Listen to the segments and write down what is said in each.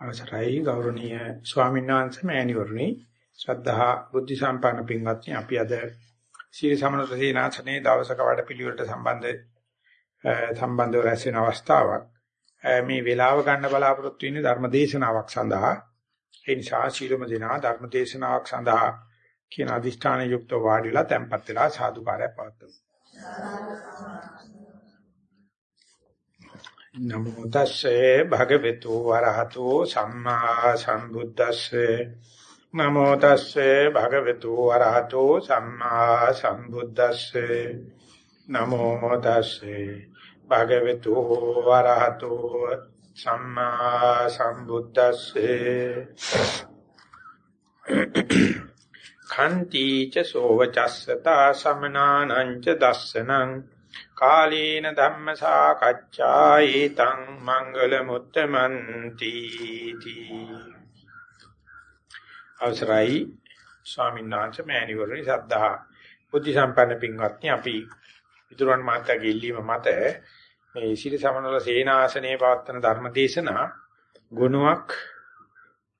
අවසරයි ගෞරවනීය ස්වාමීන් වහන්සේ මෑණිවරණි ශ්‍රද්ධා බුද්ධ සම්පන්න පින්වත්නි අපි අද සීල සමනත සේනාසනේ දවසක වැඩපිළිවෙලට සම්බන්ධ සම්බන්ධව රැස් වෙන අවස්ථාවක්. මේ වේලාව ගන්න බලාපොරොත්තු වෙන්නේ ධර්ම දේශනාවක් සඳහා. ඒ නිසා ශීලම දිනා ධර්ම දේශනාවක් සඳහා කියන අදිෂ්ඨාන යුක්ත වාඩි වෙලා tempත් වෙලා සාදුකාරය පවත්වමු. නමෝ තස්සේ භගවතු වරහතෝ සම්මා සම්බුද්දස්සේ. නමෝ තස්සේ භගවතු වරහතෝ සම්මා සම්බුද්දස්සේ. නමෝ තස්සේ භගවතු වරහතෝ සම්මා සම්බුද්දස්සේ. khන්ති ච සෝවචස්සතා සමනානං ච දස්සනං කාලේන ධම්ම සාකච්ඡා ඒතං මංගල මුත්තමන්ති තී. අවසරයි ස්වාමීන් වහන්සේ මෑණිවරණි සද්ධා බුද්ධ සම්පන්න පින්වත්නි අපි විදුරන් මාත්‍යාගේ ඉල්ලීම මත මේ ශිර සමනල සේනාසනේ පවත්වන ධර්මදේශනා ගුණයක්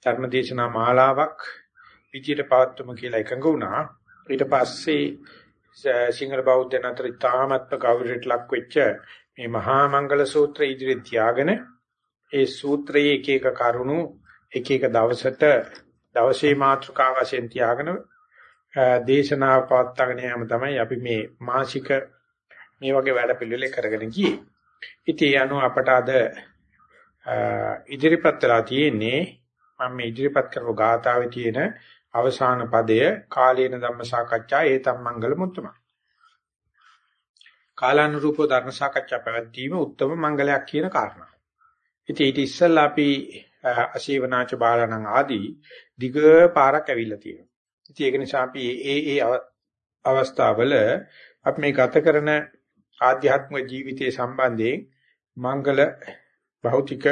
ධර්මදේශනා මාලාවක් විචිත පවත්වමු කියලා එකඟ වුණා. ඊට පස්සේ සිංහල බෞද්ධයන් අතර ඉතාමත්ම ගෞරවයට ලක් වෙච්ච මේ මහා මංගල සූත්‍රය ඉදිරියට තියාගෙන ඒ සූත්‍රයේ එක එක කරුණු එක එක දවසට දවසේ මාතෘකාව වශයෙන් තියාගෙන දේශනාව පවත්වාගෙන යාම තමයි අපි මේ මාසික මේ වගේ වැඩ පිළිවෙල කරගෙන ගියේ. ඉතින් යනු අපට අද ඉදිරිපත් වෙලා තියෙන්නේ මම මේ ඉදිරිපත් කරපු ගාථාවේ තියෙන අවසාන පදය කාලේන ධම්ම සාකච්ඡා ඒතම් මංගල මුත්තම. කාලානුරූපව ධර්ම සාකච්ඡා පැවැත්වීම උත්තම මංගලයක් කියන කාරණා. ඉතින් ඊට ඉස්සෙල්ලා අපි අශීවනාච බාලණන් ආදී දිග පාරක් ඇවිල්ලා තියෙනවා. ඉතින් ඒක නිසා අපි ඒ ඒ අවස්ථාවල අපි මේ ගත කරන ආධ්‍යාත්මික ජීවිතයේ සම්බන්ධයෙන් මංගල භෞතික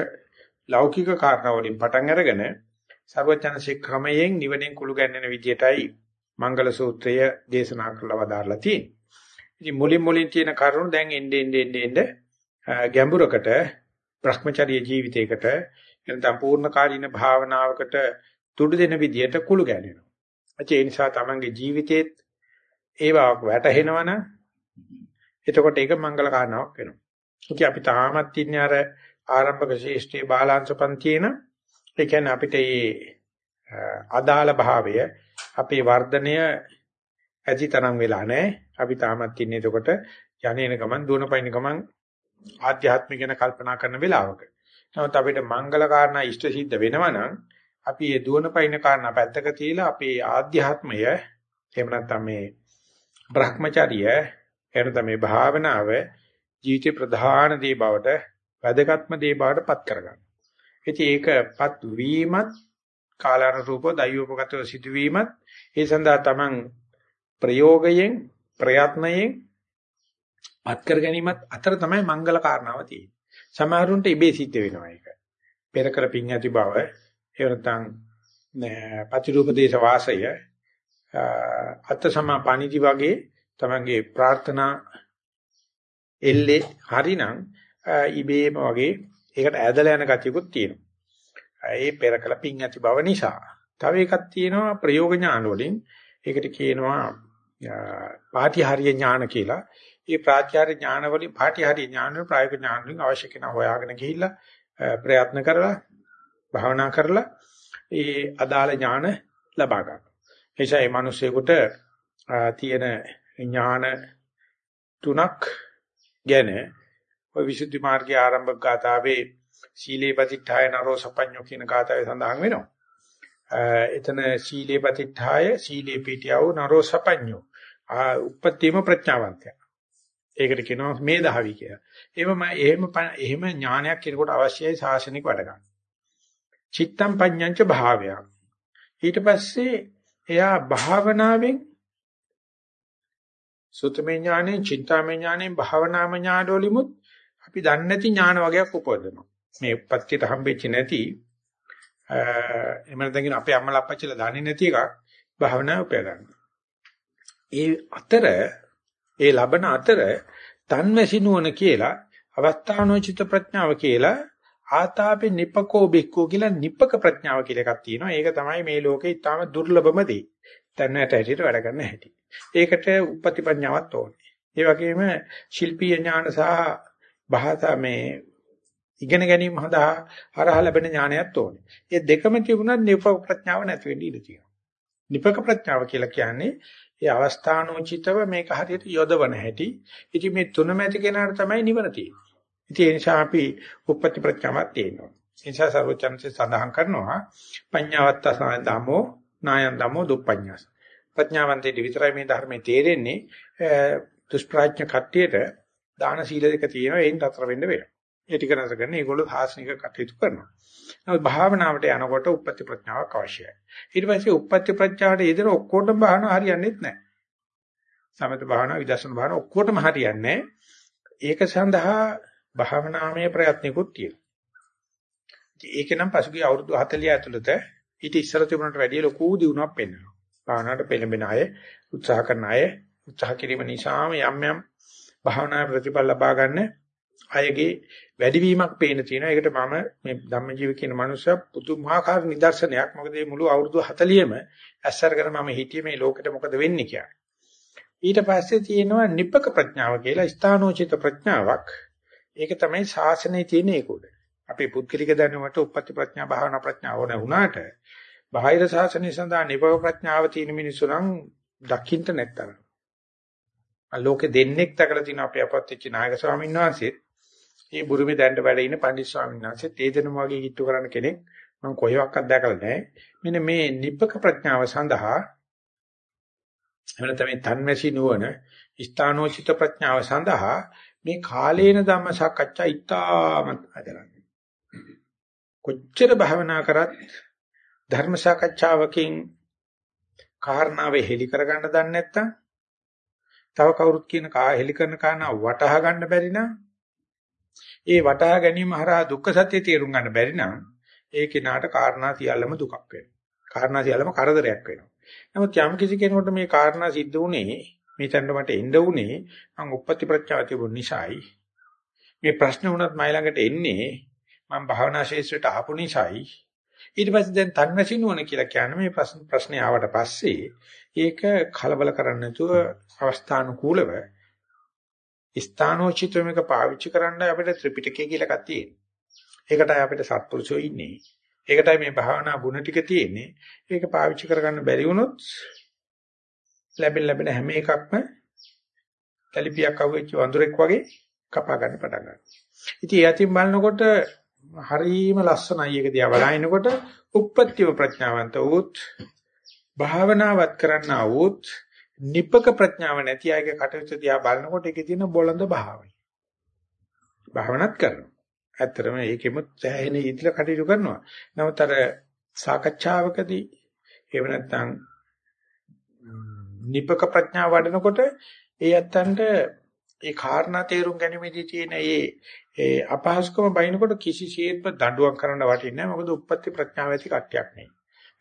ලෞකික කාරණා වලින් පටන් අරගෙන සර්වඥාන්සේ ක්‍රමයෙන් නිවනෙන් කුළු ගැන්වෙන විදියටයි මංගල සූත්‍රය දේශනා කරලා වදාarලා තියෙන්නේ. ඉතින් මුලින් මුලින් තියෙන කරුණු දැන් එන්නේ එන්නේ එන්නේ ගැඹුරකට Brahmacharya ජීවිතයකට එනතම් පූර්ණ කාලීන භාවනාවකට තුඩු දෙන විදියට කුළු ගැන්වෙනවා. ඒ නිසා තමන්ගේ ජීවිතේත් ඒ බවක් වැටහෙනවනම් එතකොට ඒක මංගල කාරණාවක් වෙනවා. ඉතින් අපි තාමත් ඉන්නේ අර ආරම්භක ශේෂ්ඨී බාලාංශ පන්තියේන ඒ කියන්නේ අපිට මේ අදාළ භාවය අපේ වර්ධනය ඇතිතරම් වෙලා නැහැ. අපි තාමත් ඉන්නේ එතකොට යන්නේන ගමන් දුවන පයින් ගමන් ආධ්‍යාත්මික ගැන කල්පනා කරන වෙලාවක. නමුත් අපිට මංගල කාරණා ඉෂ්ට සිද්ධ වෙනවා නම් අපි මේ දුවන පයින් කාරණා පැත්තක තියලා අපේ ආධ්‍යාත්මය එහෙම නැත්නම් මේ Brahmacharya එහෙම නැත්නම් මේ භාවනාව ජීවිතේ ප්‍රධාන දේ බවට වැදගත්ම දේ බවට පත් කරගන්න. ඉතින් ඒකපත් වීමත් කාලානුරූපව දෛවෝපගතව සිදුවීමත් ඒ සඳහා තමන් ප්‍රයෝගයෙන් ප්‍රයත්නයෙන් පත් කර ගැනීමත් අතර තමයි මංගල කාරණාව තියෙන්නේ. සමහරුන්ට ඉබේ සිද්ධ වෙනවා ඒක. පෙර කර පිං ඇති බව එහෙම නැත්නම් පතිරූප දේශ වාසය අත් සමා පණිදි වගේ තමන්ගේ ප්‍රාර්ථනා එල්ලේ හරිනම් ඉබේම වගේ ඒකට ඇදලා යන ගතියකුත් තියෙනවා. ඒ පෙර කළ පිං ඇති බව නිසා. තව එකක් තියෙනවා ප්‍රයෝග ඥාන වලින්. ඒකට කියනවා පාටිහාරීය ඥාන කියලා. ඒ ප්‍රාත්‍යාර ඥාන වලින් පාටිහාරීය ඥාන වල ප්‍රායෝගික ඥාන වලින් අවශ්‍ය කෙනා හොයාගෙන ගිහිල්ලා ප්‍රයත්න කරලා භාවනා කරලා ඒ අදාළ ඥාන ලබා ගන්න. එනිසා මේ මිනිස්සෙකුට තියෙන ඥාන තුනක් ගැන ඔය විසුද්ධි මාර්ගයේ ආරම්භක ගාථාවේ සීලේ පතිඨාය නරෝ සපඤ්ඤෝ කියන ගාථාවේ සඳහන් වෙනවා. එතන සීලේ පතිඨාය සීලේ පීඨයව නරෝ සපඤ්ඤෝ. ආ උපත්තිම ප්‍රඥාවන්තය. ඒකට කියනවා මේ දහවි කියලා. එහෙම එහෙම එහෙම ඥානයක් කෙනෙකුට අවශ්‍යයි සාසනික වැඩ ගන්න. චිත්තම් පඤ්ඤංච භාවයක්. ඊට පස්සේ එයා භාවනාවෙන් සුතමේ ඥානෙන්, චින්තාමේ ඥානෙන්, භාවනාම ඥානවලිමුත් අපි දන්නේ නැති ඥාන වගේක් උපදිනවා. මේ උපත්තියට හම්බෙච්ච නැති එහෙම නැත්නම් අපේ අම්මලා අප්පච්චිලා දන්නේ නැති එකක් භාවනාව උපය ගන්න. ඒ අතර ඒ ලබන අතර තන්මැසි නුවණ කියලා අවස්ථානෝචිත ප්‍රඥාව කියලා ආතාපේ නිපකෝ බික්කෝ කියලා නිපක ප්‍රඥාව කියලා එකක් තියෙනවා. ඒක තමයි මේ ලෝකේ ඊටාම දුර්ලභම දේ. දැනට හැටියට වැඩ කරන්න හැටි. ඒකට උපපති ප්‍රඥාවක් ඕනේ. ඒ වගේම ශිල්පීය ඥාන සහ භාෂා මේ ඉගෙන ගැනීම හදා හරහා ලැබෙන ඥානයක් ඕනේ. මේ දෙකම තිබුණත් නිපක ප්‍රඥාව නැති වෙන්න ඉඩ තියෙනවා. නිපක ප්‍රඥාව කියලා කියන්නේ ඒ අවස්ථානෝචිතව මේක හරියට යොදවන හැටි. ඉතින් මේ තුනම ඇති කෙනාට තමයි නිවන තියෙන්නේ. ඉතින් ඒ නිසා අපි උපපති ප්‍රඥාවක් තියෙනවා. ඒ නිසා සර්වචන්සේ සඳහන් කරනවා පඤ්ඤාවත්ත සාධමෝ නායන් දමෝ දුප්පඤ්ඤාස. ප්‍රඥාවන්තේ විතරයි මේ ධර්මයේ තේරෙන්නේ දුෂ්ප්‍රඥ කට්ටියට දාන සීල දෙක තියෙනවා ඒන් අතර වෙන්න වෙනවා. ඒ ටික නතර කරන ඒගොල්ලෝ සාසනික කටයුතු කරනවා. නමුත් භාවනාවට යනකොට උපපති ප්‍රඥාවක් අවශ්‍යයි. ඊට පස්සේ උපපති ප්‍රඥාවට යෙදෙන ඔක්කොටම භාවනාව හරියන්නේ නැහැ. සමත භාවනාව විදර්ශන භාවනාව ඔක්කොටම හරියන්නේ ඒක සඳහා භාවනාමය ප්‍රයත්නිකුත් තියෙනවා. ඒක නම් පසුගිය අවුරුදු 40 ඇතුළත ඊට ඉස්සර තිබුණට වැඩිය ලොකු දියුණුවක් පෙන්වනවා. භාවනාවට පෙළඹෙන අය, උත්සාහ කරන අය, උත්සාහ කිරීම නිසාම යම් යම් භාවනා ප්‍රතිඵල ලබා ගන්න අයගේ වැඩිවීමක් පේන තියෙනවා. ඒකට මම මේ ධම්මජීව කියන මනුස්සයා පුදුමාකාර නිදර්ශනයක්. මොකද මේ මුළු අවුරුදු 40ෙම ඇස්සර කර මම හිතියේ මේ ලෝකෙට මොකද වෙන්නේ කියලා. ඊට පස්සේ තියෙනවා නිපක ප්‍රඥාව කියලා ස්ථානෝචිත ප්‍රඥාවක්. ඒක තමයි ශාසනයේ තියෙන ඒක උඩ. අපේ පුද්ගලික දැනුමට උපපති ප්‍රඥා භාවනා ප්‍රඥා ඕන වුණාට බාහිර ශාසනය සඳහා නිපක ප්‍රඥාව තියෙන මිනිස්සු නම් දකින්න නැත්තර. ලෝකෙ දෙන්නෙක් දැකලා තියෙන අපේ අපත් වෙච්ච නායක ස්වාමීන් වහන්සේත් මේ බුරුමේ දැන්න වැඩ ඉන පණ්ඩිත ස්වාමීන් වහන්සේ තේදෙනම වගේ කිට්ටු කරන්න කෙනෙක් මම කොහෙවත් දැකලා නැහැ. මෙන්න මේ නිබ්බක ප්‍රඥාව සඳහා එහෙම තමයි තන්මැසි නුවණ ස්ථානෝචිත ප්‍රඥාව සඳහා මේ කාලේන ධම්ම සාකච්ඡා ඉතාමත් අදරන්නේ. කොච්චර භවනා කරත් ධර්ම සාකච්ඡාවකින් කාරණාවේ හෙලි කරගන්න දන්නේ නැත්නම් තව කවුරුත් කියන කා හෙලි කරන කාරණා වටහා ගන්න බැරි නම් ඒ වටහා ගැනීම හරහා දුක්ඛ සත්‍ය තේරුම් ගන්න බැරි නම් ඒ කෙනාට කාරණා සියල්ලම දුකක් වෙනවා. කාරණා සියල්ලම කරදරයක් වෙනවා. නමුත් යම් කිසි කෙනෙකුට මේ කාරණා සිද්ධ වුණේ මේ තැනට මට එන්න උනේ මම උප්පත්ති ප්‍රත්‍යාව තිබුණ නිසායි. මේ ප්‍රශ්න වුණත් මයි ළඟට එන්නේ මම භාවනා ශාස්ත්‍රයට ආපු නිසායි. ඊට පස්සේ දැන් තන්වැසි නුවණ කියලා කියන්නේ මේ ප්‍රශ්න ප්‍රශ්නේ ආවට පස්සේ ඒක කලබල කරන්නේ නැතුව අවස්ථානුකූලව ස්ථානෝචිතවමක පාවිච්චි කරන්න අපිට ත්‍රිපිටකය කියලා එකක් තියෙනවා. ඒකටයි අපිට සත්පුරුෂෝ ඉන්නේ. ඒකටයි මේ භාවනා ගුණ ටික තියෙන්නේ. ඒක පාවිච්චි කරගන්න බැරි වුණොත් ලැබෙන ලැබෙන හැම එකක්ම කලිපියක් අහුවෙච්ච වඳුරෙක් වගේ කපා ගන්න පටන් ගන්නවා. ඉතින් ඒ අතින් බලනකොට හරීම ලස්සනයි ඒක දිහා බලනකොට උප්පත්තිව ප්‍රඥාවන්ත වූත් භාවනාවත් කරන්නා වූත් නිපක ප්‍රඥාව නැති අයගේ කටයුතු දිහා බලනකොට ඒකේ තියෙන බොළඳ භාවය. භාවනාත් කරනවා. ඇත්තටම ඒකෙම සෑහෙන ඉදිරිය කටයුතු කරනවා. නමුත් අර සාකච්ඡාවකදී එහෙම නැත්නම් නිපක ප්‍රඥාව වඩනකොට ඒ ඇත්තන්ට ඒ කාරණා තේරුම් ගැනීමේදී තියෙන ඒ ඒ අපහසුකම බයිනකොට කිසිසේත්ම දඬුවම් කරන්න වටින්නේ නැහැ. මොකද උප්පත්ති ප්‍රඥාව ඇති කට්ටියක් නෙයි.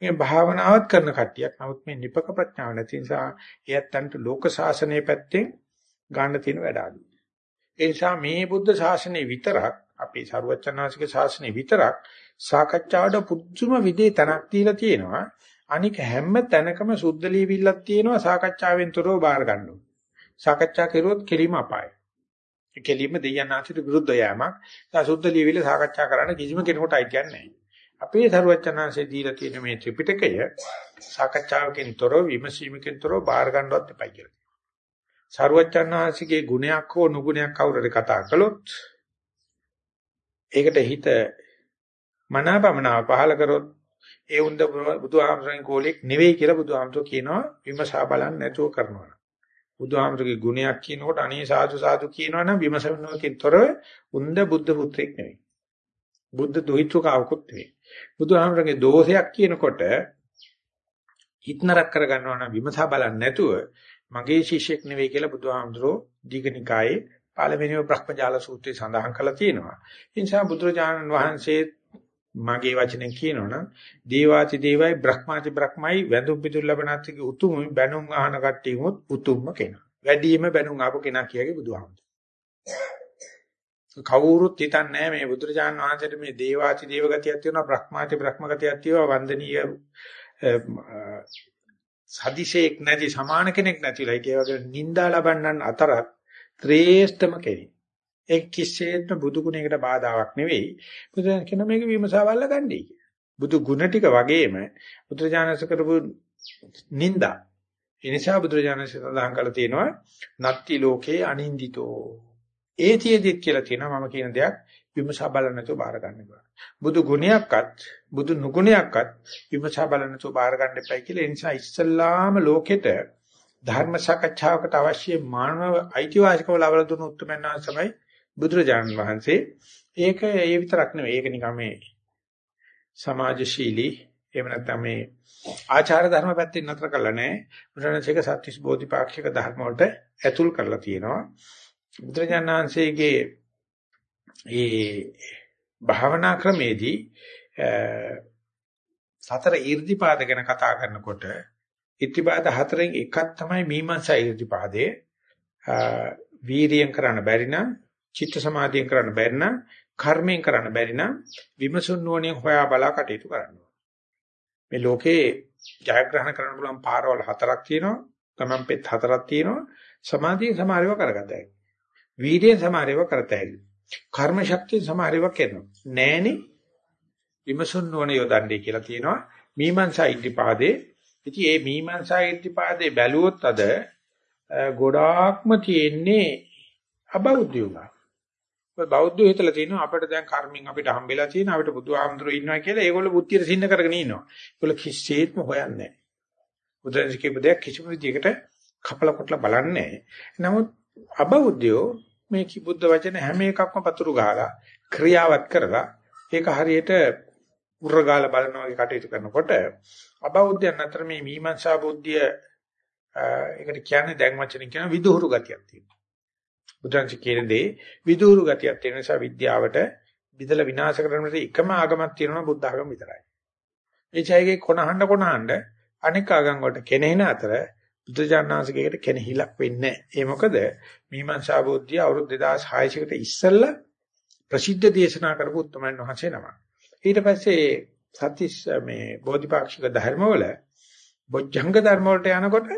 මේ භාවනාවත් කරන කට්ටියක්. නමුත් මේ නිපක ප්‍රඥාව නැති නිසා එයත්න්ට ලෝක සාසනය පැත්තෙන් ගන්න තියෙන වැඩ අඩු. ඒ නිසා මේ බුද්ධ ශාසනය විතරක් අපේ ਸਰුවචනාසික ශාසනය විතරක් සාකච්ඡාවට පුදුම විදිහේ තනක් දීලා තියෙනවා. අනික හැම තැනකම සුද්ධ ලියවිල්ලක් තියෙනවා සාකච්ඡාවෙන් තොරව බාර ගන්න ඕන. සාකච්ඡා කරුවොත් කෙලිම අපායයි. කෙලිම දෙයයන් ආශ්‍රිත විරුද්ධ යෑමක්. සුද්ධ ලියවිල්ල සාකච්ඡා කරන්න කිසිම කෙනෙකුට අයිතියක් නැහැ. අපේ සරුවචනාංශයේ දීලා තියෙන මේ ත්‍රිපිටකය සාකච්ඡාවකින් තොරව විමසීමකින් තොරව බාර ගන්නවත් එපයි කියලා. සරුවචනාංශිකේ ගුණයක් හෝ නුගුණයක් කවුරුරි කතා කළොත් ඒකට හිත මනාපමනාව පහල කරොත් ඒ උන්ද බුදුහාමරෙන් කෝලෙක් නෙවෙයි කියලා බුදුහාමරෝ කියනවා විමසා බලන්න නැතුව කරනවා. බුදුහාමරගේ ගුණයක් කියනකොට අනේ සාදු සාදු කියනවනම් විමසනකින් තොරව උන්ද බුද්ධ පුත්‍රෙක් නෙවෙයි. බුද්ධ දොහිතෘකාවකුත් නෙවෙයි. බුදුහාමරගේ දෝෂයක් කියනකොට හිතනරක් කරගන්නවා නම් විමසා බලන්නේ නැතුව මගේ ශිෂ්‍යෙක් නෙවෙයි කියලා බුදුහාමරෝ දීඝනිකායේ පළවෙනිම බ්‍රහ්මජාල සූත්‍රයේ සඳහන් කරලා තියෙනවා. ඒ නිසා බුදුරජාණන් වහන්සේ මගේ වචනෙන් කියනවනම් දේවාති දේවයි බ්‍රහ්මාති බ්‍රහ්මයි වැඳුම් පිටු ලැබනාතිගේ උතුම් බැනුම් අහන කට්ටියමුත් උතුම්ම කෙනා. වැඩිම බැනුම් ආපු කෙනා කියගේ බුදුහාමුදුරුවෝ. කවුරුත් හිතන්නේ නැහැ මේ බුදුරජාණන් වහන්සේට මේ දේවාති දේව ගතියක් තියෙනවා බ්‍රහ්මාති බ්‍රහ්ම ගතියක් තියෙනවා වන්දනීය සදිශේක් නැති සමාන කෙනෙක් නැතිලා ඒ වගේ නිന്ദා ලබන්නන් අතරත් ශ්‍රේෂ්ඨම කෙනෙක්. ඒ කිසිසේත්ම බුදු ගුණයකට බාධාවක් නෙවෙයි. බුදුන් කියන මේක විමසාවල්ල ගන්නයි කිය. බුදු ගුණ ටික වගේම බුදුරජාණන්ස කරපු නිന്ദා. ඒ නිසා බුදුරජාණන්ස සඳහන් කළා තියෙනවා නත්ති ලෝකේ අනින්දිතෝ. ඒතියෙදිත් කියලා තියෙනවා මම කියන දෙයක් විමසා බලන්න නැතුව බාර ගන්න එපා. බුදු ගුණයක්වත් බුදු නුගුණයක්වත් විමසා බලන්න නැතුව බාර ගන්න එපා කියලා ඒ නිසා ඉස්සල්ලාම ලෝකෙට ධර්ම සාකච්ඡාවකට අවශ්‍ය මානව අයිතිවාසිකම ලබා දුන්න උත්තරමයන් තමයි බුදුරජාණන් වහන්සේ. ඒක ඒ විතරක් නෙවෙයි. ඒක නිකන් මේ සමාජශීලී එහෙම නැත්නම් මේ ආචාර ධර්ම පැත්තෙන් නතර කරලා නැහැ. බුදුරජාණන්සේක සත්‍විස් බෝධිපාක්ෂික ධර්ම වලට ඇතුල් කරලා තියෙනවා. බුදුරජාණන් වහන්සේගේ ඒ භාවනා ක්‍රමේදී සතර ඊර්ධිපාද ගැන කතා කරනකොට ඊර්ධිපාද හතරෙන් එකක් තමයි මීමන්සා ඊර්ධිපාදේ වීරියෙන් කරන්න බැරි නම් චිත්ත සමාධියෙන් කරන්න බැරි නම් කර්මයෙන් කරන්න බැරි නම් විමසුන් නුවණින් හොයා බලා කටයුතු කරන්න මේ ලෝකේ ජයග්‍රහණ කරන්න පුළුවන් පාරවල් හතරක් තියෙනවා ගමන් පෙත් හතරක් තියෙනවා සමාධිය සමාරේව කරගතයි වීර්යයෙන් සමාරේව කරතයි කර්ම ශක්තිය සමහරව කරනවා. නෑනේ විමසුන් නොවන යොදන්නේ කියලා තියෙනවා. මීමන්සා ඉද්ධිපාදේ. ඉතින් මේ මීමන්සා ඉද්ධිපාදේ බැලුවොත් අද ගොඩාක්ම තියෙන්නේ අබෞද්ධ යුගා. ඔය බෞද්ධයෝ හිතලා තියෙනවා අපිට දැන් කර්මෙන් අපිට හම්බෙලා තියෙන අපිට බුදුහාමුදුරුවෝ ඉන්නවා කියලා ඒගොල්ලෝ බුද්ධියට සින්න කරගෙන ඉන්නවා. ඒගොල්ලෝ කිසිසේත්ම හොයන්නේ නැහැ. බුදුරජාණන් කියපු දෙයක් කිසිම විදිහකට කපල කොටලා බලන්නේ නැහැ. නමුත් අබෞද්ධයෝ මේ කිබුද්ධ වචන හැම එකක්ම පතුරු ගහලා ක්‍රියාවත් කරලා ඒක හරියට උරගාල බලනවා වගේ කටයුතු කරනකොට අබෞද්ධයන් අතර මේ මීමන්සා බුද්ධිය ඒකට කියන්නේ දැන් වචනින් කියන විදුහුරු ගතියක් තියෙනවා. බුදුන්ස කියන දේ විදුහුරු ගතියක් තියෙන නිසා විද්‍යාවට විදලා විනාශ කරන එකම ආගමක් තියෙනවා බුද්ධ ආගම විතරයි. ඒ ඡයගේ කොනහඬ කොනහඬ අනෙක් ආගම් වලට කෙනෙහින අතර බුදුජානනාංශකයකට කෙනෙහිලක් වෙන්නේ නැහැ. ඒ මොකද මීමන්සා බුද්ධිය අවුරුදු 2600කට ඉස්සෙල්ලා ප්‍රසිද්ධ දේශනා කරපු උත්තමයන් වහන්සේ නම. ඊට පස්සේ සත්‍තිස් මේ බෝධිපාක්ෂික ධර්මවල බොජ්ජංග ධර්ම වලට යනකොට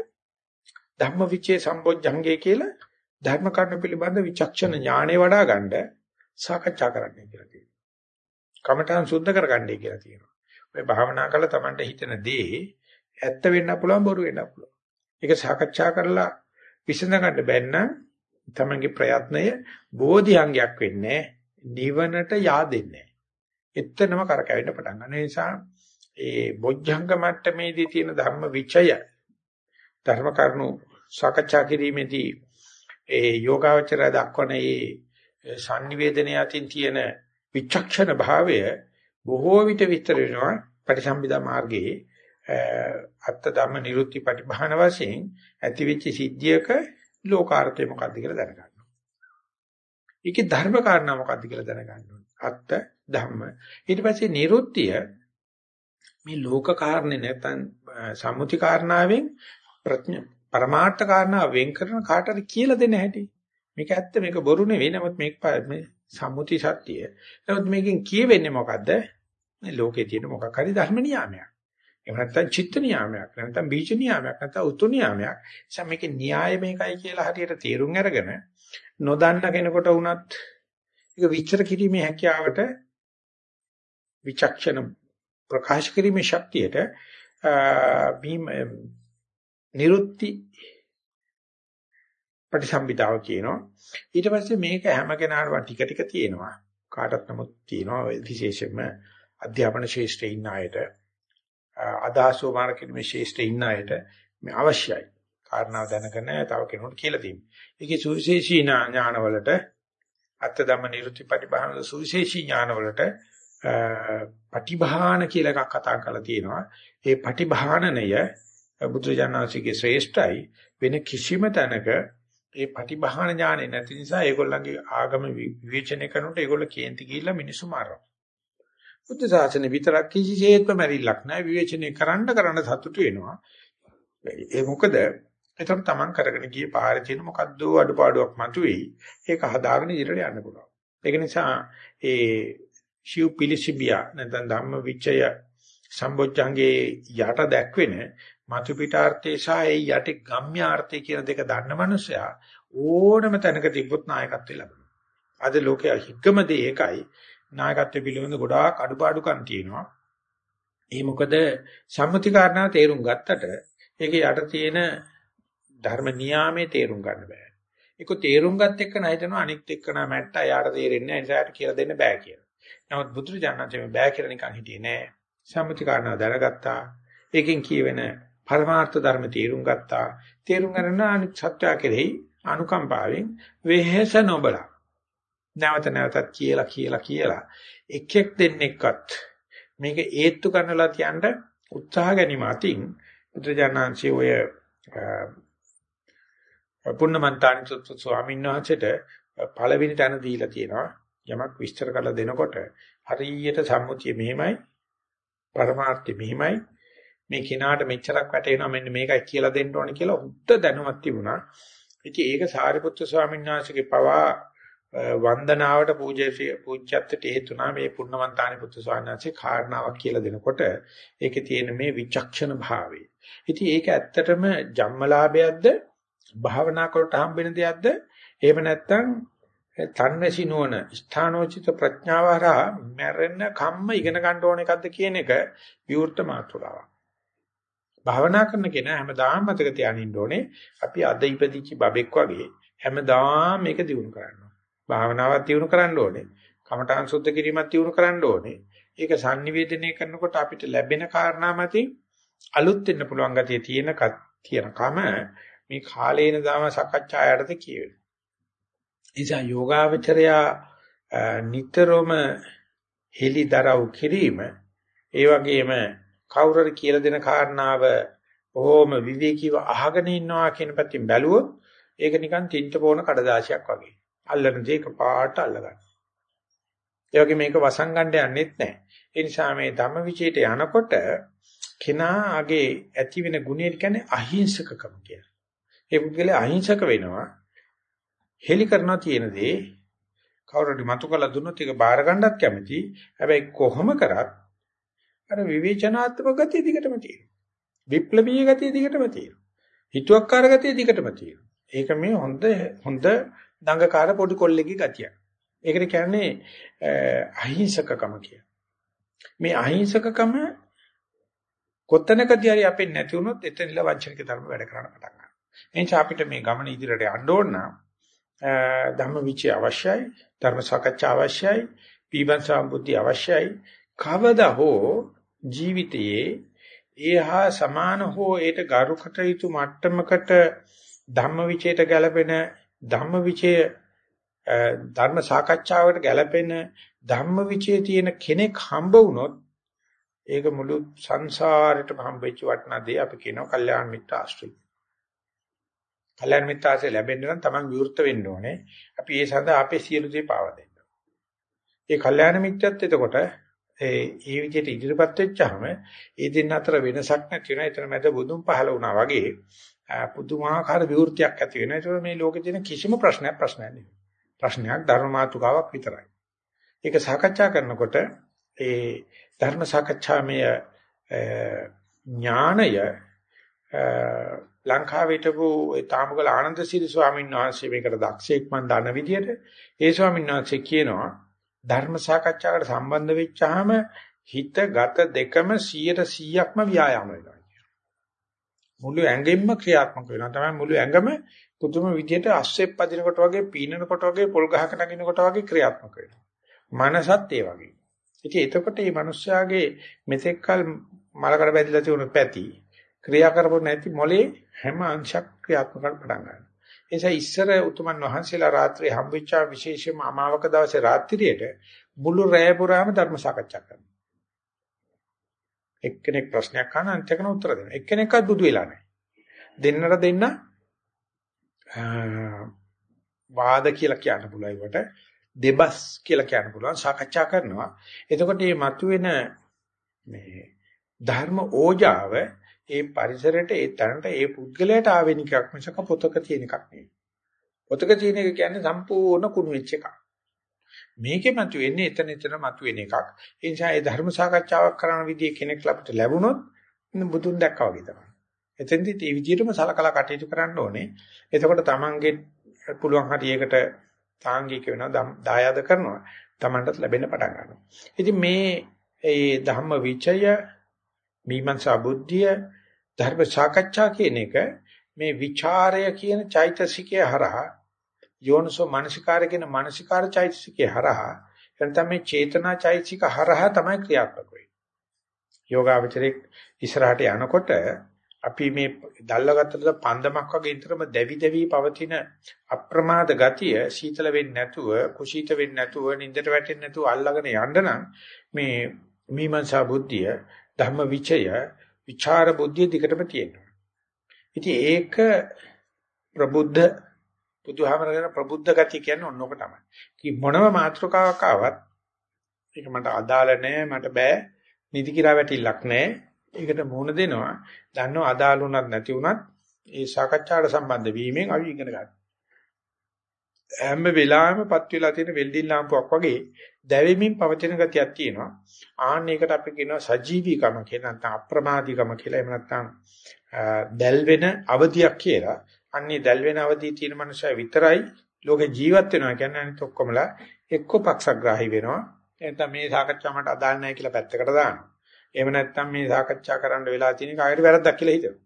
ධම්මවිචේ සම්බොජ්ජංගේ කියලා ධර්ම කර්ණ පිළිබඳ විචක්ෂණ ඥාණය වඩා ගන්න සාකච්ඡා කරන්නයි කියලා කියනවා. කමඨාන් සුද්ධ කරගන්නයි කියලා කියනවා. ඔය භාවනා කළා Tamanට හිතෙන දේ ඇත්ත වෙන්න පුළුවන් බොරු වෙන්න පුළුවන්. ඒක සාකච්ඡා කරලා විසඳ ගන්න බැන්න තමන්ගේ ප්‍රයත්නය බෝධිඅංගයක් වෙන්නේ නිවනට yaadෙන්නේ. එතනම කරකැවෙන්න පටන් ගන්න නිසා ඒ බොජ්ජංග මට්ටමේදී තියෙන ධර්ම විචය ධර්ම කරුණු සාකච්ඡා කිරීමේදී ඒ යෝගාවචරය දක්වන ඒ sannivedana යටින් තියෙන විචක්ෂණ භාවය බොහෝ විට විස්තර වෙනවා පටිසම්භිදා මාර්ගයේ අත්ත ධම්ම නිරුත්ති පටිභාන වශයෙන් ඇතිවෙච්ච සිද්ධියක ලෝකාර්ථය මොකක්ද කියලා දැනගන්න ඕනේ. ඒකේ ධර්ම කාරණා මොකක්ද කියලා දැනගන්න ඕනේ. අත්ත ධම්ම. ඊට පස්සේ නිරුත්තිය මේ ලෝක කාරණේ නැත්නම් සම්මුති කාරණාවෙන් ප්‍රඥා පරමාර්ථ කාරණා වෙන් කරන කාටද කියලා දෙන්න හැටි. මේක ඇත්ත මේක බොරු නෙවෙයි. නමුත් මේක මේ සම්මුති සත්‍යය. නමුත් මේකෙන් කියවෙන්නේ මොකද්ද? මේ ලෝකේ තියෙන මොකක් හරි ධර්ම නියාමයක්. එහෙම නැත්නම් චිත්ත නියාමයක් නැත්නම් බීජ නියාමයක් නැත්නම් උතු නියාමයක්. එනිසා මේකේ න්‍යාය මේකයි කියලා හරියට තේරුම් අරගෙන නොදන්න කෙනෙකුට වුණත් ඒක විචාර කිරීමේ හැකියාවට විචක්ෂණ ප්‍රකාශ කිරීමේ ශක්තියට බීම නිරුත්ති ප්‍රතිසම්පිතාව කියනවා. ඊට පස්සේ මේක හැම කෙනාටම ටික ටික තියෙනවා. කාටත් නමුත් තියෙනවා විශේෂයෙන්ම අධ්‍යාපන ශාස්ත්‍රයේ ඉන්න අයට අදහසෝ මාර්ගයේ ශේෂ්ඨ ඉන්න අයට මේ අවශ්‍යයි. කාරණාව දැනගෙන තව කෙනෙකුට කියලා දෙන්න. ඒකේ සුවිශේෂී ඥානවලට අත්ත ධම්ම නිරුත්ති පටිභාන සුවිශේෂී ඥානවලට පටිභාන කියලා එකක් කතා කරලා තියෙනවා. ඒ පටිභානනය බුදුජානනාංශිකේ ශ්‍රේෂ්ඨයි වෙන කිසිම තැනක ඒ පටිභාන ඥානෙ නැති නිසා ඒගොල්ලන්ගේ ආගම විවේචනය කරනකොට ඒගොල්ලෝ කේන්ති ගිහිල්ලා මිනිස්සු මාරනවා. බුද්ධ ශාසනය විතරක් කිසිසේත්ම මැරිල්ලක් නැහැ. විවේචනය කරන්න කරන්න සතුටු වෙනවා. ඒ මොකද? එතකොට තමන් කරගෙන ගිය පාරේ තියෙන මොකද්ද අඩුපාඩුවක් මතුවෙයි ඒක හදාගෙන ඉදිරියට යන්න පුළුවන්. ඒක නිසා ඒ ශිව් පිලිසිබියා නැත්නම් ධම්ම විචය සම්බොජ්ජංගේ යට දැක්වෙන මතු පිටාර්ථය සහ ඒ යටි ගම්‍යාර්ථය කියන දෙක දන්න මනුස්සයා ඕනම තැනක තිබ්බොත් නායකත්වය ලබනවා. අද ලෝකයේ හික්කම දේ ඒකයි. නායකත්වය පිළිබඳ ගොඩාක් අඩුපාඩුකම් තියෙනවා. ඒ මොකද සම්මුති කාරණා තේරුම් ගත්තට ඒකේ යට තියෙන ධර්ම නියාමයේ තේරුම් ගන්න බෑ. ඒක තේරුම් ගත් එක්ක නයිතනවා අනිත් එක්ක නා මැට්ටා යාට තේරෙන්නේ නැහැ ඒසාට කියලා දෙන්න බෑ කියලා. නමුත් බුදුරජාණන්සේ මේ බෑ කියලා නිකන් හිටියේ නෑ. සම්මුති කාරණා දැනගත්තා. ඒකෙන් කියවෙන පරමාර්ථ ධර්ම තේරුම් ගත්තා. තේරුම් ගන්න අනිත් සත්‍ය කෙරෙහි අනුකම්පාවෙන් වෙහෙස නොබලා. නැවත නැවතත් කියලා කියලා කියලා එක් එක් දෙන්නෙක්වත් මේක ඒත්තු කරනලා තියන්න උත්සාහ ගැනීම අතින් බුදුජානන්සේ ඔය පුන්නමන්තානි ස්වාමීන් වහන්සේට පළවෙනි තැන දීලා තියෙනවා යමක් විස්තර කරලා දෙනකොට හරියට සම්මුතිය මෙහිමයි පරමාර්ථය මෙහිමයි මේ කිනාට මෙච්චරක් වැටෙනවා මෙන්න මේකයි කියලා දෙන්න ඕනේ කියලා උද්ද දැනුමක් තිබුණා. ඉතින් ඒක සාරිපුත්‍ර ස්වාමීන් වහන්සේගේ පවා වන්දනාවට පූජ්‍ය පූජ්‍යත්වයට හේතුණා මේ පුන්නමන්තානි පුත්‍ර ස්වාමීන් වහන්සේ කාරණාවක් කියලා දෙනකොට ඒකේ තියෙන මේ විචක්ෂණ භාවය. ඉතින් ඒක ඇත්තටම ජම්මලාභයක්ද භාවනා කරට හම්බෙන දෙයක්ද? එහෙම නැත්නම් තන්වැසි නොවන ස්ථානෝචිත ප්‍රඥාව හරහා මැරෙන කම්ම ඉගෙන ගන්න ඕන එකක්ද කියන එක විවෘත මාතෘකාවක්. භාවනා කරන කෙනා හැමදාම මතක තියාගන්න ඕනේ අපි අද ඉපදිච්ච බබෙක් වගේ හැමදාම මේක දිනු කරනවා. භාවනාවක් දිනු කරන්න ඕනේ. කමඨාන් සුද්ධ කිරීමක් දිනු කරන්න ඕනේ. ඒක sannivedanaya කරනකොට අපිට ලැබෙන කාරණා මතින් අලුත් වෙන්න පුළුවන් ගතිය තියෙන තියෙනකම මේ කාලේන දාම සකච්ඡා යටතේ කියවෙනවා. නිසා යෝගාවචරයා නිතරම හෙලිදරව් කිරීම ඒ වගේම කවුරුරි කියලා දෙන කාරණාව බොහොම විවේකීව අහගෙන ඉන්නවා කියන පැත්තෙන් බැලුවොත් ඒක නිකන් තින්ත පොන කඩදාසියක් වගේ. අල්ලන දේ පාට අල්ලගන්න. ඒ වගේ මේක වසංගණ්ඩ යන්නෙත් නැහැ. ඒ නිසා මේ ධම්මවිචේට යනකොට කෙනාගේ ඇති වෙන ගුණය කියන්නේ අහිංසකකම කියලා. ඒ පුද්ගලයා අහිංසක වෙනවා. හෙලි කරනවා තියෙන දේ කවුරුහරි මතු කළ දුන්නොත් ඒක බාර ගන්නත් කැමති. හැබැයි කොහොම කරත් අර විවේචනාත්මක ගතිය දිගටම තියෙනවා. විප්ලවීය ගතිය දිගටම තියෙනවා. හිතුවක්කාර ගතිය දිගටම තියෙනවා. ඒක මේ හොඳ හොඳ දඟකාර පොඩි කොල්ලෙක්ගේ ගතියක්. ඒකට කියන්නේ අහිංසකකම කිය. මේ අහිංසකකම කොතනකදී හරි අපෙන් නැති වුණොත් එතනilla වංචනික ධර්ම වැඩ කරන්න පටන් ගන්නවා. එනිසා අපිට මේ ගමන ඉදිරියට යන්න ඕන නම් ධම්ම විචය අවශ්‍යයි, ධර්ම සාකච්ඡා අවශ්‍යයි, පීබන් සම්බුද්ධි අවශ්‍යයි. කවදා හෝ ජීවිතයේ ඒහා සමාන හෝ ඒට ගරුකට යුතු මට්ටමකට ධම්ම විචයට ගැලපෙන ධම්ම විචය ධර්ම සාකච්ඡාවකට ගැලපෙන ධම්ම විචය තියෙන කෙනෙක් හම්බ වුණොත් ඒක මුළු සංසාරෙටම හම්බෙච්ච වටිනා දේ අපි කියනවා කල්යාණ මිත්‍ර ආශ්‍රය. කල්‍යාණ මිත්‍යාසේ ලැබෙන්න නම් Taman විවෘත වෙන්න ඕනේ. අපි ඒ සඳහා අපේ සියලු දේ පාවා දෙන්න. ඒ කල්‍යාණ මිත්‍යත් එතකොට ඒ ඒ විදිහට ඉදිරිපත් වෙච්චාම ඒ දෙන්න අතර වෙනසක් නැති වෙනවා. එතන මැද බුදුන් පහළ වුණා වගේ පුදුමාකාර විවෘතියක් ඇති වෙනවා. ඒක මේ ලෝකේ තියෙන කිසිම ප්‍රශ්නයක් ප්‍රශ්නයක් නෙවෙයි. ප්‍රශ්නයක් ධර්ම මාතෘකාවක් විතරයි. ඒක සාකච්ඡා කරනකොට ඒ ධර්ම සාකච්ඡාමය ඥානය ලංකාවේ හිටපු ඒ තාමකල ආනන්ද සිරි ස්වාමීන් වහන්සේ මේකට දක්ෂයෙක් මන් දන්න විදිහට ඒ ස්වාමීන් වහන්සේ කියනවා ධර්ම සාකච්ඡාවකට සම්බන්ධ වෙච්චාම හිත ගත දෙකම 100%ක්ම ව්‍යායාම වෙනවා මුළු ඇඟෙන්ම ක්‍රියාත්මක වෙනවා. තමයි මුළු ඇඟම පුදුම විදිහට අස්සෙප් පදිනකොට වගේ පීනනකොට වගේ පොල් ගහක නගිනකොට වගේ ක්‍රියාත්මක වෙනවා. මනසත් ඒ වගේ. ඉතින් එතකොට මේ මිනිස්යාගේ මෙතෙක්කල් මලකඩ බැඳලා තිබුණු පැති ක්‍රියා කරපො නැති මොලේ හැම අංශක් ක්‍රියාත්මක කරන්න පටන් ගන්නවා. ඒ නිසා ඉස්සර උතුමන් වහන්සේලා රාත්‍රියේ හම්බෙච්චා විශේෂයෙන්ම අමාවක දවසේ රාත්‍රියේට මුළු රැය පුරාම ධර්ම සාකච්ඡා කරනවා. එක්කෙනෙක් ප්‍රශ්නයක් අහන අනිත් කෙනා උත්තර දෙනවා. එක්කෙනෙක්වත් බුදු වෙලා නැහැ. දෙන්නට දෙන්න වාද කියලා කියන්න පුළුවන් ඒකට දෙබස් කියලා කියන්න පුළුවන් සාකච්ඡා කරනවා. එතකොට මේ මතුවෙන මේ ධර්ම ඕජාව ඒ පරිසරයට ඒ තැනට ඒ පුද්ගලයාට ආවෙන එකක් මිසක පොතක තියෙන එකක් නෙවෙයි. පොතක තියෙන එක කියන්නේ සම්පූර්ණ කුණු වෙච්ච එකක්. මේකේ මතුවෙන්නේ එතන එතන මතුවෙන එකක්. ඒ නිසා ඒ ධර්ම සාකච්ඡාවක් කරන විදිය කෙනෙක් අපිට ලැබුණොත් බුදුන් දැක්කා වගේ තමයි. එතෙන්දි මේ විදියටම සලකලා කටයුතු කරන්න ඕනේ. එතකොට Tamange පුළුවන් හරියකට තාංගික වෙනවා දායාද කරනවා. Tamanටත් ලැබෙන්න පටන් ගන්නවා. ඉතින් මේ ඒ ධම්ම විචය මීමන්සා බුද්ධිය ධර්ම සාකච්ඡා කියන එක මේ ਵਿਚාරය කියන චෛතසිකය හරහා යෝනසෝ මානසිකාර කියන මානසිකාර චෛතසිකය හරහා එතන මේ චේතනා චෛතසික හරහා තමයි ක්‍රියාත්මක වෙන්නේ. යෝගාවචරයේ ඉස්සරහට යනකොට අපි මේ දැල්ලගත්තට පන්දමක් වගේ ඉතරම දැවි දැවි පවතින අප්‍රමාද ගතිය සීතල වෙන්නේ නැතුව කුසීත වෙන්නේ නැතුව නින්දට වැටෙන්නේ නැතුව අල්ලගෙන යන්න නම් මේ මීමන්සා බුද්ධිය ධම්ම විචය විචාර බුද්ධිය දිගටම තියෙනවා. ඉතින් ඒක ප්‍රබුද්ධ බුදුහාමරගෙන ප්‍රබුද්ධ ගතිය කියන්නේ ඔන්නෝක තමයි. කි මොනම මාත්‍රකාවක් ආවත් ඒක මට අදාළ නෑ මට බෑ නිදි කිරා වැටිල්ලක් නෑ. ඒකට මුහුණ දෙනවා. දන්නව අදාළ උනත් නැති උනත් ඒ සාකච්ඡාවට සම්බන්ධ වීමෙන් අපි ඉගෙන ගන්නවා. හැම වෙලාවෙම පත් වෙලා තියෙන වෙල්ඩින් ලාම්පුවක් වගේ දැවෙමින් පවතින ගතියක් තියෙනවා. ආන්න ඒකට අපි කියනවා සජීවීකම කියලා නැත්නම් අප්‍රමාදීකම කියලා. එහෙම නැත්නම් දැල් වෙන අවදියක් කියලා. අන්නේ දැල් වෙන අවදී තියෙන මනුස්සය විතරයි ලෝකේ ජීවත් වෙනවා කියන්නේ අනිත් ඔක්කොමලා එක්ක පක්ෂග්‍රාහී වෙනවා. එතන මේ සාකච්ඡා මට අදාළ නැහැ කියලා පැත්තකට දානවා. එහෙම නැත්නම් මේ සාකච්ඡා කරන්න වෙලා තියෙන කායයට වැරද්දක් කියලා හිතනවා.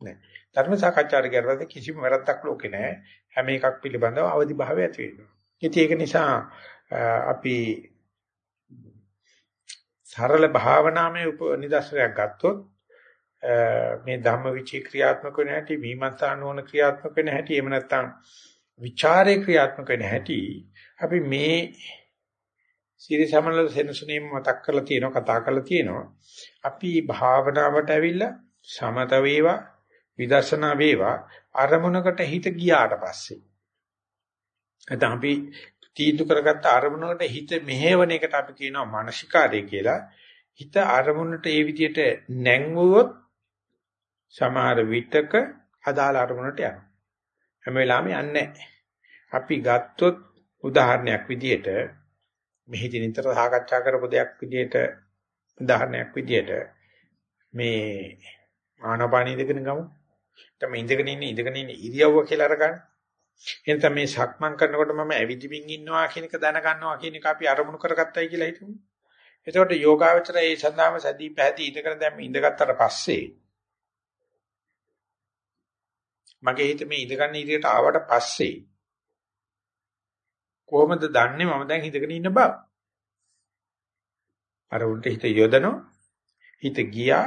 නෑ. ධර්ම සාකච්ඡාට කරද්දී කිසිම වැරද්දක් ලෝකේ නෑ. හැම එකක් පිළිබඳව අවදි භාවය ඇති වෙනවා. ඉතින් ඒක නිසා අපි සරල භාවනාමය නිදර්ශනයක් ගත්තොත් මේ ධම්මවිචේ ක්‍රියාත්මක වෙන හැටි, විමර්ශන නොවන ක්‍රියාත්මක වෙන හැටි, එහෙම නැත්නම් ਵਿਚාරේ ක්‍රියාත්මක වෙන හැටි අපි මේ සිරි සමනල සෙනසුනේම මතක් කරලා තියෙනවා, කතා කරලා තියෙනවා. අපි භාවනාවට ඇවිල්ලා සමත වේවා, විදර්ශනා වේවා අරමුණකට හිත ගියාට පස්සේ නැත්නම් අපි තීන්දුව කරගත්ත අරමුණකට හිත මෙහෙවන එකට අපි කියනවා මානසිකාරය කියලා. හිත අරමුණට ඒ විදිහට නැංගුවොත් සමහර විටක අදාළ අරමුණට යනවා. හැම වෙලාවෙම යන්නේ අපි ගත්තොත් උදාහරණයක් විදිහට මෙහිදී නිතර සාකච්ඡා කරපු දෙයක් විදිහට උදාහරණයක් විදිහට මේ ආනපානිය දෙකන ගමු. තමයි ඉඳගෙන ඉන්නේ ඉඳගෙන ඉන්නේ ඉරියව්ව කියලා අරගන්න. එනතම මේ සක්මන් කරනකොට මම ඇවිදිමින් ඉන්නවා කියන එක දැනගන්නවා කියන එක අපි අරමුණු කරගත්තයි කියලා හිතමු. එතකොට යෝගාවචරය ඒ සඳහාම සැදී පැහැදී ඉඳගෙන දැන් ඉඳගත්තට පස්සේ මගේ හිත මේ ඉඳගන්න ඉරියට ආවට පස්සේ කොහොමද දන්නේ මම දැන් හිතගෙන ඉන්න බව? අර උන්ට හිත යොදනෝ හිත ගියා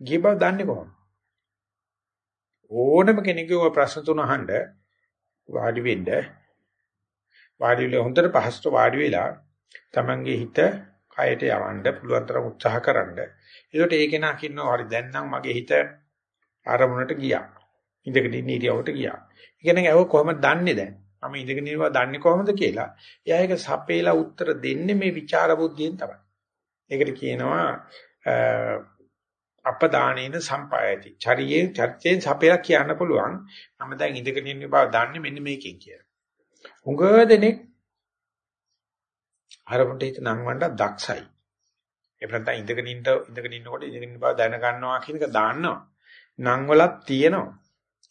ගිය බව දන්නේ කොහොමද? ඕනම කෙනෙකුගේ ප්‍රශ්න තුන අහන්න වාඩි වෙන්න වාඩි වෙලා හොඳට පහසුට වාඩි වෙලා Tamange හිත කයට යවන්න පුළුවන් තරම් උත්සාහ කරන්න. ඒකට ඒක නා කියනවා හරි දැන් නම් මගේ හිත ආරමුණට ගියා. ඉඳගෙන ඉන්න ඉරියවට ගියා. ඒ කියන්නේ ඒක කොහොමද දන්නේ දැන්? මම ඉඳගෙන ඉන්නවා දන්නේ කොහොමද කියලා. එයා ඒක සපේලා උත්තර දෙන්නේ මේ ਵਿਚාර බුද්ධියෙන් තමයි. ඒකට කියනවා අපදානේන සම්පායති. චරියේ චර්චයෙන් සපේලා කියන්න පුළුවන්. මම දැන් ඉඳගෙන ඉන්න බව දන්නේ මෙන්න මේකෙන් කියලා. උඟ දෙනෙක් අරමුණට හිත නංවන්න දක්ෂයි. ඒ නැත්නම් ඉඳගෙන ඉන්න ඉඳගෙන ඉන්නකොට ඉඳගෙන ඉන්න බව දැන ගන්නවා කියන එක දාන්නවා. නංවලක් තියෙනවා.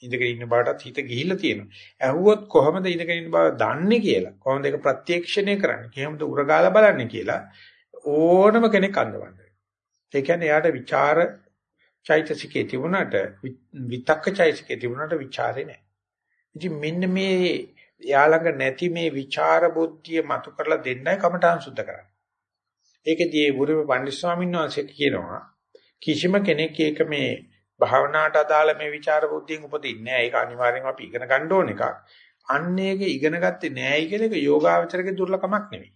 ඉඳගෙන ඉන්න බවටත් හිත ගිහිල්ලා තියෙනවා. ඇහුවොත් කොහොමද ඉඳගෙන ඉන්න බව දන්නේ කියලා. කොහොමද ඒක ප්‍රත්‍යක්ෂණය කරන්නේ? කොහොමද උරගාලා බලන්නේ කියලා ඕනම කෙනෙක් අඳවන්න. ඒ කියන්නේ එයාට ਵਿਚාර චෛතසිකේ තිබුණාට විතක්ක චෛතසිකේ තිබුණාට ਵਿਚාරේ නැහැ. ඉතින් මෙන්න මේ යාළඟ නැති මේ විචාර බුද්ධිය මතු කරලා දෙන්නයි කමඨාන් සුද්ධ කරන්නේ. ඒකදී බුරුම පණ්ඩිත ස්වාමීන් වහන්සේ කියනවා කිසිම කෙනෙක් ඒක මේ භාවනාවට අදාළ මේ විචාර බුද්ධියෙන් උපදින්නේ නැහැ. ඒක අනිවාර්යෙන්ම අපි ඉගෙන ගන්න ඕන එකක්. අන්න ඒක ඉගෙන ගත්තේ නැහැයි කියන එක යෝගාවචරකේ දුර්ලභමක් නෙවෙයි.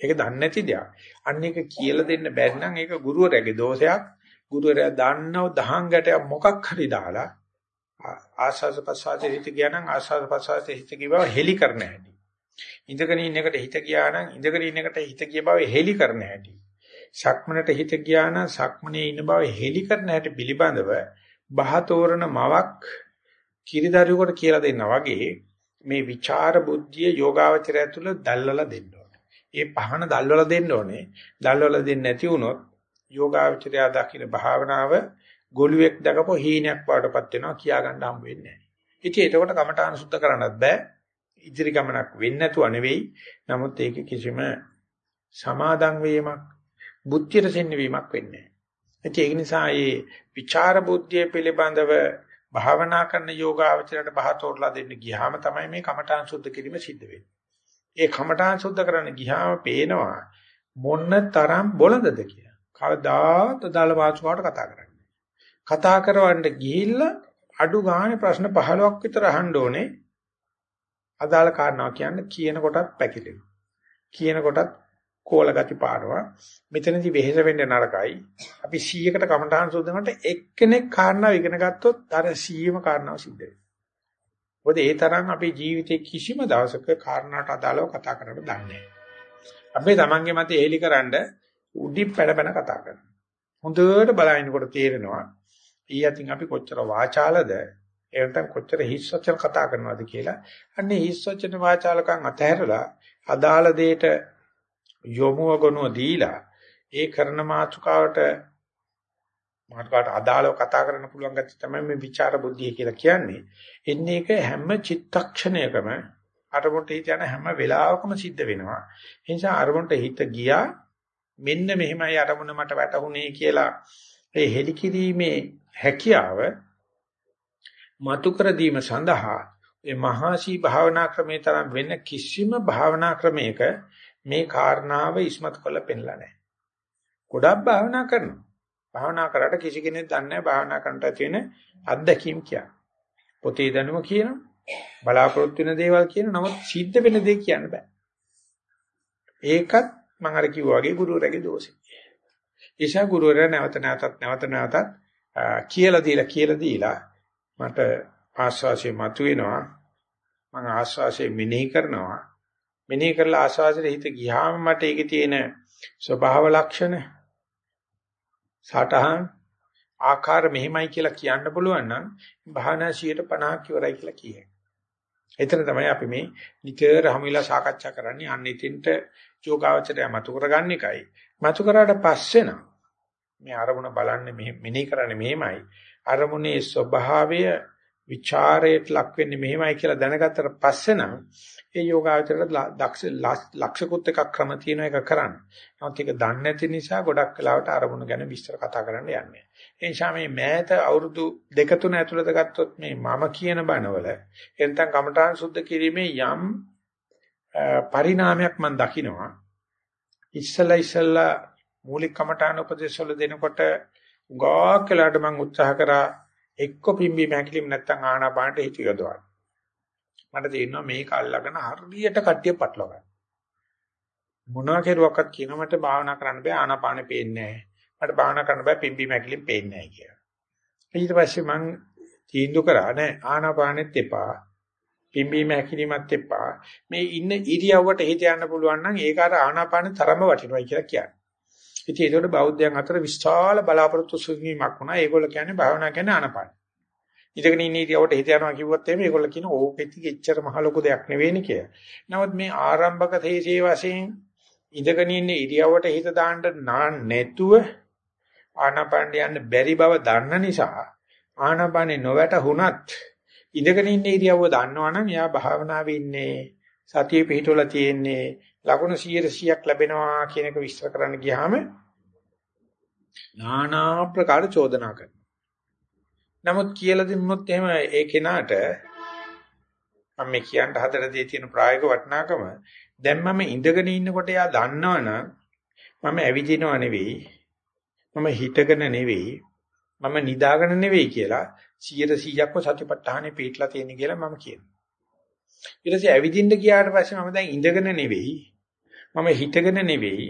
ඒක දන්නේ නැති දෙයක්. අන්න ඒක කියලා දෙන්න බැරි නම් ඒක ගුරුවරයාගේ දෝෂයක්. ගුරුවරයා දන්නව දහං ගැටයක් මොකක් හරි දාලා ආස්වාද ප්‍රසආතේ හිත ගියා නම් ආස්වාද ප්‍රසආතේ හිත ගිය බව හෙලි කරන්න හැටි. ඉඳගෙන ඉන්න එකට හිත ගියා නම් ඉඳගෙන ඉන්න එකට හිත ගිය බව හෙලි කරන්න හැටි. සක්මනට හිත ගියා නම් සක්මනේ ඉන්න බව හෙලි කරන්න හැටි පිළිබඳව බහතෝරන මවක් කිරිදරුවෙකුට කියලා දෙන්නා වගේ මේ විචාර බුද්ධිය යෝගාවචරය තුළ දැල්ලලා දෙන්න ඕනේ. ඒ පහන දැල්වලා දෙන්න ඕනේ. දැල්වලා දෙන්නේ නැති වුණොත් යෝගාචරය දකින්න භාවනාව ගොළුෙක් දකපො හීනයක් වඩටපත් වෙනවා කියා ගන්න හම්බ වෙන්නේ නැහැ. ඉතින් ඒකට කමඨාන සුද්ධ කරන්නත් බෑ. ඉදිරි ගමනක් වෙන්නේ නැතුව නෙවෙයි. නමුත් ඒක කිසිම සමාදන් වීමක්, බුද්ධියට සෙන්වීමක් වෙන්නේ නැහැ. ඒක නිසා මේ විචාර බුද්ධිය පිළිබඳව භාවනා කරන යෝගාවචරයට බහතෝරලා දෙන්න ගියාම තමයි මේ කමඨාන් සුද්ධ කිරීම සිද්ධ වෙන්නේ. ඒ කමඨාන් සුද්ධ කරන්න ගියාම පේනවා මොන්න තරම් බොළඳද කියලා. කවදාත් දාල වාචුකාවට කතා කරන්නේ. කතා කරවන්න ගිහිල්ලා අඩු ගානේ ප්‍රශ්න 15ක් විතර අහන්න ඕනේ. අදාළ කාරණා කියන්නේ කියන කොටත් පැකිලෙනවා. කියන කොටත් කෝල ගති පානවා. මෙතනදී වෙහෙස වෙන්න නරකයි. අපි 100කට කමඨාන් සුද්ධනට එක්කෙනෙක් කාරණා ඉගෙන ගත්තොත් අර 100ම කාරණාව සිද්ධ වෙනවා. මොකද ඒ තරම් අපේ ජීවිතේ කිසිම දවසක කාරණාට අදාළව කතා කරන්න දන්නේ නැහැ. අපි තමන්ගේ මතය එලිකරනද උඩි පැඩබැන කතා කරනවා. හොඳට බලනකොට තේරෙනවා ඊ අතින් අපි කොච්චර වාචාලද එහෙනම් කොච්චර හිස් වචන කතා කරනවද කියලා. අන්නේ හිස් වචන වාචාලකම් අතහැරලා අදාළ දෙයට යොමුව ගොනුව දීලා ඒ කරන මාතෘකාවට මාතෘකාවට අදාළව කතා කරන්න පුළුවන් ගැති තමයි මේ විචාර බුද්ධිය කියලා කියන්නේ. එන්නේ ඒක හැම චිත්තක්ෂණයකම අරමුණට හිත යන හැම වෙලාවකම සිද්ධ වෙනවා. ඒ නිසා අරමුණට හිත ගියා මෙන්න මෙහෙමයි අරමුණ මට වැටහුනේ කියලා ඒ හෙලිකිරීමේ හැකියාව මතු කර දීම සඳහා මේ මහාසී භාවනා ක්‍රමේ තරම් වෙන කිසිම භාවනා ක්‍රමයක මේ කාරණාව ඉස්මතු කරලා පෙන්නලා නැහැ. ගොඩක් භාවනා කරනවා. භාවනා කරාට කිසි කෙනෙක් දන්නේ නැහැ භාවනා කරන්නට තියෙන අත්දැකීම් කියන්නේ. පොතේ දැනුම කියනවා. බලාපොරොත්තු වෙන දේවල් කියන නමුත් සිද්ධ වෙන දේ කියන්න බෑ. ඒකත් මම අර කිව්වා වගේ ගුරුවරයාගේ දෝෂය. ඒසා ගුරුවරයා නැවත නැවතත් නැවත නැවතත් කියලා දීලා කියලා දීලා මට ආස්වාසිය මතුවෙනවා. මම ආස්වාසිය මෙනෙහි කරනවා. මෙනෙහි කරලා ආස්වාසියේ හිත ගියාම මට ඒකේ තියෙන ස්වභාව ලක්ෂණ සටහන් ආකාර මෙහිමයි කියලා කියන්න පුළුවන් නම් භාවනා 150ක් ඉවරයි කියලා කියයි. එතන තමයි අපි මේ නිතර හැමිලා සාකච්ඡා කරන්නේ අන්න ඉතින්ට යෝගාවචරය මතු කරගන්න එකයි. මතු කරාට පස්සේ නම් මේ අරමුණ බලන්නේ මෙනෙහි කරන්නේ මෙහෙමයි. අරමුණේ ස්වභාවය ਵਿਚාරයට ලක් වෙන්නේ මෙහෙමයි කියලා දැනගත්තට පස්සේ නම් ඒ යෝගාවචරයට දක්ෂ ලක්ෂකුත් එකක් ක්‍රම තියෙන එක කරන්න. නමුත් ඒක දන්නේ නැති නිසා ගොඩක් වෙලාවට අරමුණ ගැන විස්තර කතා කරන්න යන්නේ. ඒ නිසා මේ මෑත අවුරුදු දෙක තුන ඇතුළත ගත්තොත් මේ මම කියන බණවල එතන කමඨාන් සුද්ධ කිරීමේ යම් පරිණාමයක් මම දකිනවා. ඉස්සලා ඉස්සලා මූලික කමඨාන උපදේශ වල දෙනකොට උගාක් වෙලාට මම උත්සාහ කරා එක්ක පිම්බි මහැකිලිම නැත්තම් ආනාපානට හිත යොදවන්න. මට තේරෙනවා මේක අල්ලගෙන හරියට කට්ටිය පටලවා ගන්න. මොනවා කෙරුවක්වත් කියනවා මට භාවනා කරන්න බෑ ආනාපානෙ පේන්නේ නැහැ. මට භාවනා කරන්න බෑ පිම්බි මැකිලින් පේන්නේ නැහැ කියලා. ඊට පස්සේ මං තීන්දුව කරා නෑ ආනාපානෙත් එපා. පිම්බි මැකිලිමත් එපා. මේ ඉන්න ඉරියව්වට හිත යන්න පුළුවන් නම් ඒක අර ආනාපානෙ තරම වටිනවයි කියලා කියන්නේ. ඉතින් ඒකට බෞද්ධයන් අතර විශාල බලාපොරොත්තු සුවීමක් වුණා. ඒගොල්ලෝ කියන්නේ භාවනා කියන්නේ ආනාපාන. ඉඳගෙන ඉන්න ඉරියව්වට හිත යනවා කිව්වොත් එහෙම ඒගොල්ලෝ කියන ඕකෙති එච්චර මහ ලොකු දෙයක් නෙවෙයිනේ කියලා. නමුත් මේ ආරම්භක තේජේ වශයෙන් ඉඳගෙන ඉන්න ඉරියව්වට හිත දාන්න නැතුව ආනාපාන යන්න බැරි බව දන්න නිසා ආනාපානේ නොවැටුණත් ඉඳගෙන ඉන්න ඉරියව්ව දන්නවනම් එයා භාවනාවේ ඉන්නේ සතිය පිහිටවල තියෙන්නේ ලකුණු 100ක් ලැබෙනවා කියන එක විස්තර කරන්න ගියාම নানা ප්‍රකාර චෝදනා කරනවා. නමුත් කියලා දුන්නොත් එහෙම ඒ කෙනාට මම මේ කියන්න හදන දේ තියෙන ප්‍රායෝගික වටිනාකම දැන් මම ඉඳගෙන ඉන්නකොට එයා දන්නවනම් මම ඇවිදිනව නෙවෙයි මම හිටගෙන නෙවෙයි මම නිදාගෙන නෙවෙයි කියලා 100%ක්ම සතිපට්ඨානෙ පිටලා තියෙන කියලා මම කියනවා. ඊට පස්සේ ඇවිදින්න ගියාට පස්සේ මම දැන් ඉඳගෙන නෙවෙයි මම හිටගෙන නෙවෙයි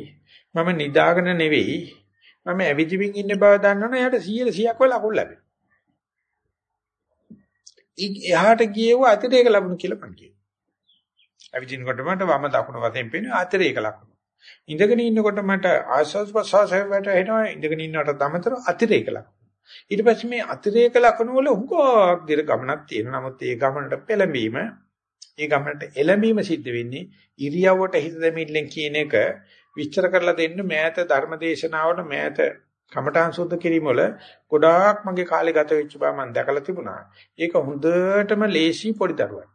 මම නිදාගෙන නෙවෙයි මම ඇවිදිමින් ඉන්න බව දන්නවනේ එයාට 100%ක් වෙලා අකුල් ලැබෙනවා. එහාට ගියව අතිරේක ලැබුණු කියලා මං කියනවා. ඇවිදිනකොට මට වම දකුණ වශයෙන් පේන අතිරේක ලකුණු. ඉඳගෙන ඉන්නකොට මට ආස්වාද ප්‍රසවාසය වැටෙනවා ඉඳගෙන ඉන්නවට තමතර අතිරේක ලකුණු. ඊට පස්සේ මේ අතිරේක ලකුණු වල හුඟක් දිර ගමනක් තියෙනවා. නමුත් ඒ ගමනට පෙළඹීම ඒ ගමනට එළඹීම සිද්ධ වෙන්නේ ඉරියව්වට හිත දෙමිල්ලෙන් කියන එක විස්තර කරලා දෙන්න මෑත ධර්මදේශනාවට මෑත කමඨාන් සුද්ධ කිරීම වල ගොඩාක් මගේ කාලේ ගත වෙච්ච බව මම දැකලා තිබුණා. ඒක හොඳටම ලේසි පොඩි දරුවක්.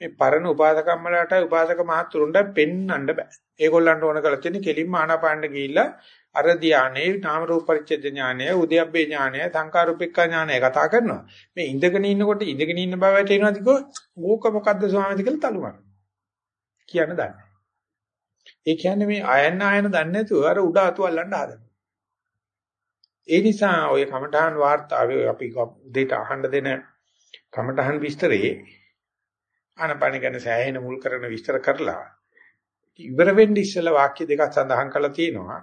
මේ පරණ උපාසකම් වලට උපාසක මහතුරුන්ට පෙන්වන්න බෑ. ඒගොල්ලන්ට ඕන කරලා තියෙන්නේ කෙලින්ම ආනාපානට ගිහිල්ලා අර ධානයේ නාම රූප පරිච්ඡේද ඥානය, උද්‍යප්පේ ඥානය, සංකාරූපිකා ඥානය කතා කරනවා. මේ ඉඳගෙන ඉන්නකොට ඉඳගෙන ඉන්න බව වැටෙනවාද කිව්වොත් ඕක මොකද්ද ස්වාමීන් කියලා තලු කරනවා. කියන්න දන්නේ. ඒ කියන්නේ මේ අයන්න අයන දන්නේ නැතුව අර උඩ අතු අල්ලන්න හදනවා. ඒ නිසා ඔය කමඨහන් වාර්තාවේ අපි උදේට අහන්න දෙන කමඨහන් විස්තරේ ආනපන ගැන සෑහෙන මුල් කරන විස්තර කරලා ඉවර වෙන්න ඉස්සෙල්ලා වාක්‍ය දෙකක් සඳහන් කරලා තියෙනවා.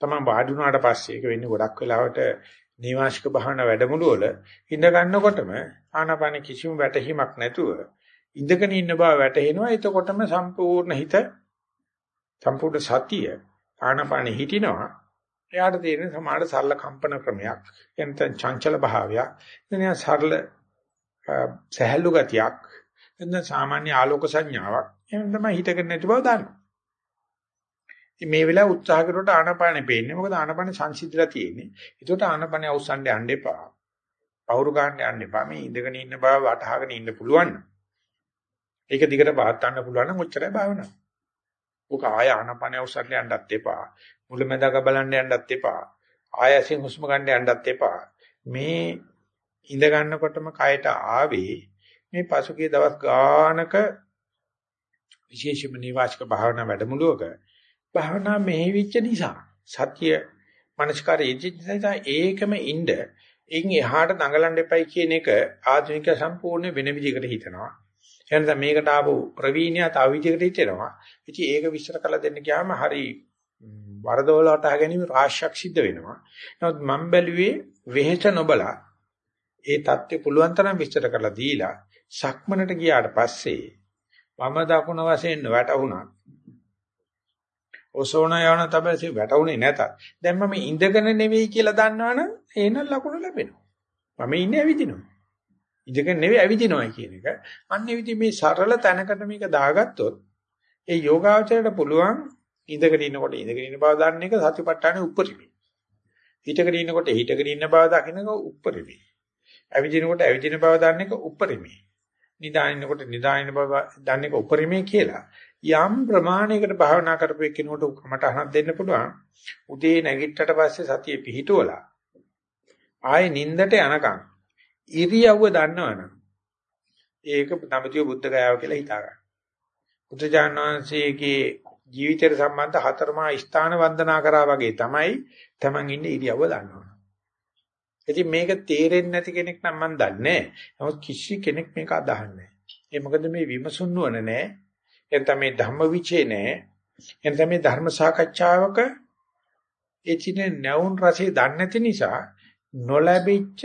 තමයි වාඩි වුණාට පස්සේ ඒක වෙන්නේ ගොඩක් වෙලාවට නීවාසික භාවනා වැඩමුළු වල ඉඳ ගන්නකොටම ආනපන කිසිම වැටහීමක් නැතුව ඉඳගෙන ඉන්න බව වැටහෙනවා. එතකොටම සම්පූර්ණ හිත සම්පූර්ණ සතිය ආනපන හිටිනවා. එයාට තේරෙන සමාඩ සරල කම්පන ක්‍රමයක් එතන චංචල භාවයක් එතන සරල සහැල්ලු ගතියක් එතන සාමාන්‍ය ආලෝක සංඥාවක් එහෙනම් තමයි හිතගෙන නැති බව දන්නවා ඉතින් මේ වෙලාව උත්සාහ කරුවට ආනපානෙ පේන්නේ මොකද ආනපානෙ සංසිද්ධිලා තියෙන්නේ ඒකට ආනපානෙ අවසන්ඩ යන්න එපා පවුරු ගන්න යන්න එපා මේ ඉඳගෙන ඉන්න බව වටහාගෙන ඉන්න පුළුවන් ඒක දිගට පාත් ගන්න පුළුවන් නම් ඔච්චරයි භාවනාව. ඔක ආය ආනපන අවසන්ට යන්නත් එපා. මුලැමැදක බලන්න යන්නත් එපා. ආයසින් හුස්ම ගන්න යන්නත් එපා. මේ ඉඳ ගන්නකොටම කයට ආවේ මේ පසුගිය දවස් ගානක විශේෂම නිවාසික භාවනා වැඩමුළුවක භාවනා මෙහෙවිච්ච නිසා සත්‍ය මනස්කාරයේ නිසා ඒකම ඉන්න එින් එහාට දඟලන්න එපයි කියන එක ආධුනික සම්පූර්ණ වෙන විදිහකට හිතනවා. එහෙනම් මේකට ආපු ප්‍රවීණයා තව විදිහකට හිතෙනවා. ඉතින් ඒක විස්තර කරලා දෙන්න ගියාම හරි වරදවල වටහා ගැනීම රාශියක් සිද්ධ වෙනවා. නමුත් මම බැලුවේ වෙහෙස නොබලා ඒ தත්ත්වය පුළුවන් තරම් විස්තර කරලා දීලා සක්මනට ගියාට පස්සේ වම දකුණ වශයෙන් වැටුණා. ඔසෝන යන තබසේ වැටුනේ නැතත් දැන් මම ඉඳගෙන නෙවෙයි කියලා දන්නවනම් එහෙනම් ලකුණු ලැබෙනවා. මම ඉන්නේ ඇවිදිනවා. ඉඳගෙන නෙවෙයි ඇවිදිනවා කියන එක. අන්න විදි මේ සරල තැනකට මේක දාගත්තොත් ඒ යෝගාචරයට පුළුවන් ඉඳගෙන ඉන්නකොට ඉඳගෙන ඉන්න බව දන්න එක සතිපට්ඨානෙ උපරිමයි. හිටගෙන ඉන්නකොට හිටගෙන ඉන්න බව දකින්න එක උපරිමයි. ඇවිදිනකොට ඇවිදින බව දන්න එක උපරිමයි. නිදානිනකොට නිදානින බව දන්න එක උපරිමයි කියලා යම් ප්‍රමාණයකට භාවනා කරපු එක්කිනුට කමට අහනක් දෙන්න පුළුවන්. උදේ නැගිට්ටට පස්සේ සතිය පිහිටුවලා ආයේ නිින්දට යනකම් ඉරියව්ව දන්නවනම් ඒක තමතිය බුද්ධ ගයාව කියලා හිතා ගන්න. බුදුජානක වහන්සේගේ ජීවිතයට සම්බන්ධ හතරමා ස්ථාන වන්දනා කරා වගේ තමයි Taman ඉන්නේ ඉරියව්ව දන්නවනම්. ඉතින් මේක තේරෙන්නේ නැති කෙනෙක් නම් මම දන්නේ නමුත් කිසි කෙනෙක් මේක අදහන්නේ නැහැ. ඒ මොකද මේ විමසුන් නුවණ නැහැ. එතන මේ ධම්මවිචේ නැහැ. එතන මේ ධර්ම සාකච්ඡාවක ඒ චිනේ නැවුන් රසය දන්නේ නැති නිසා නොලැබිච්ච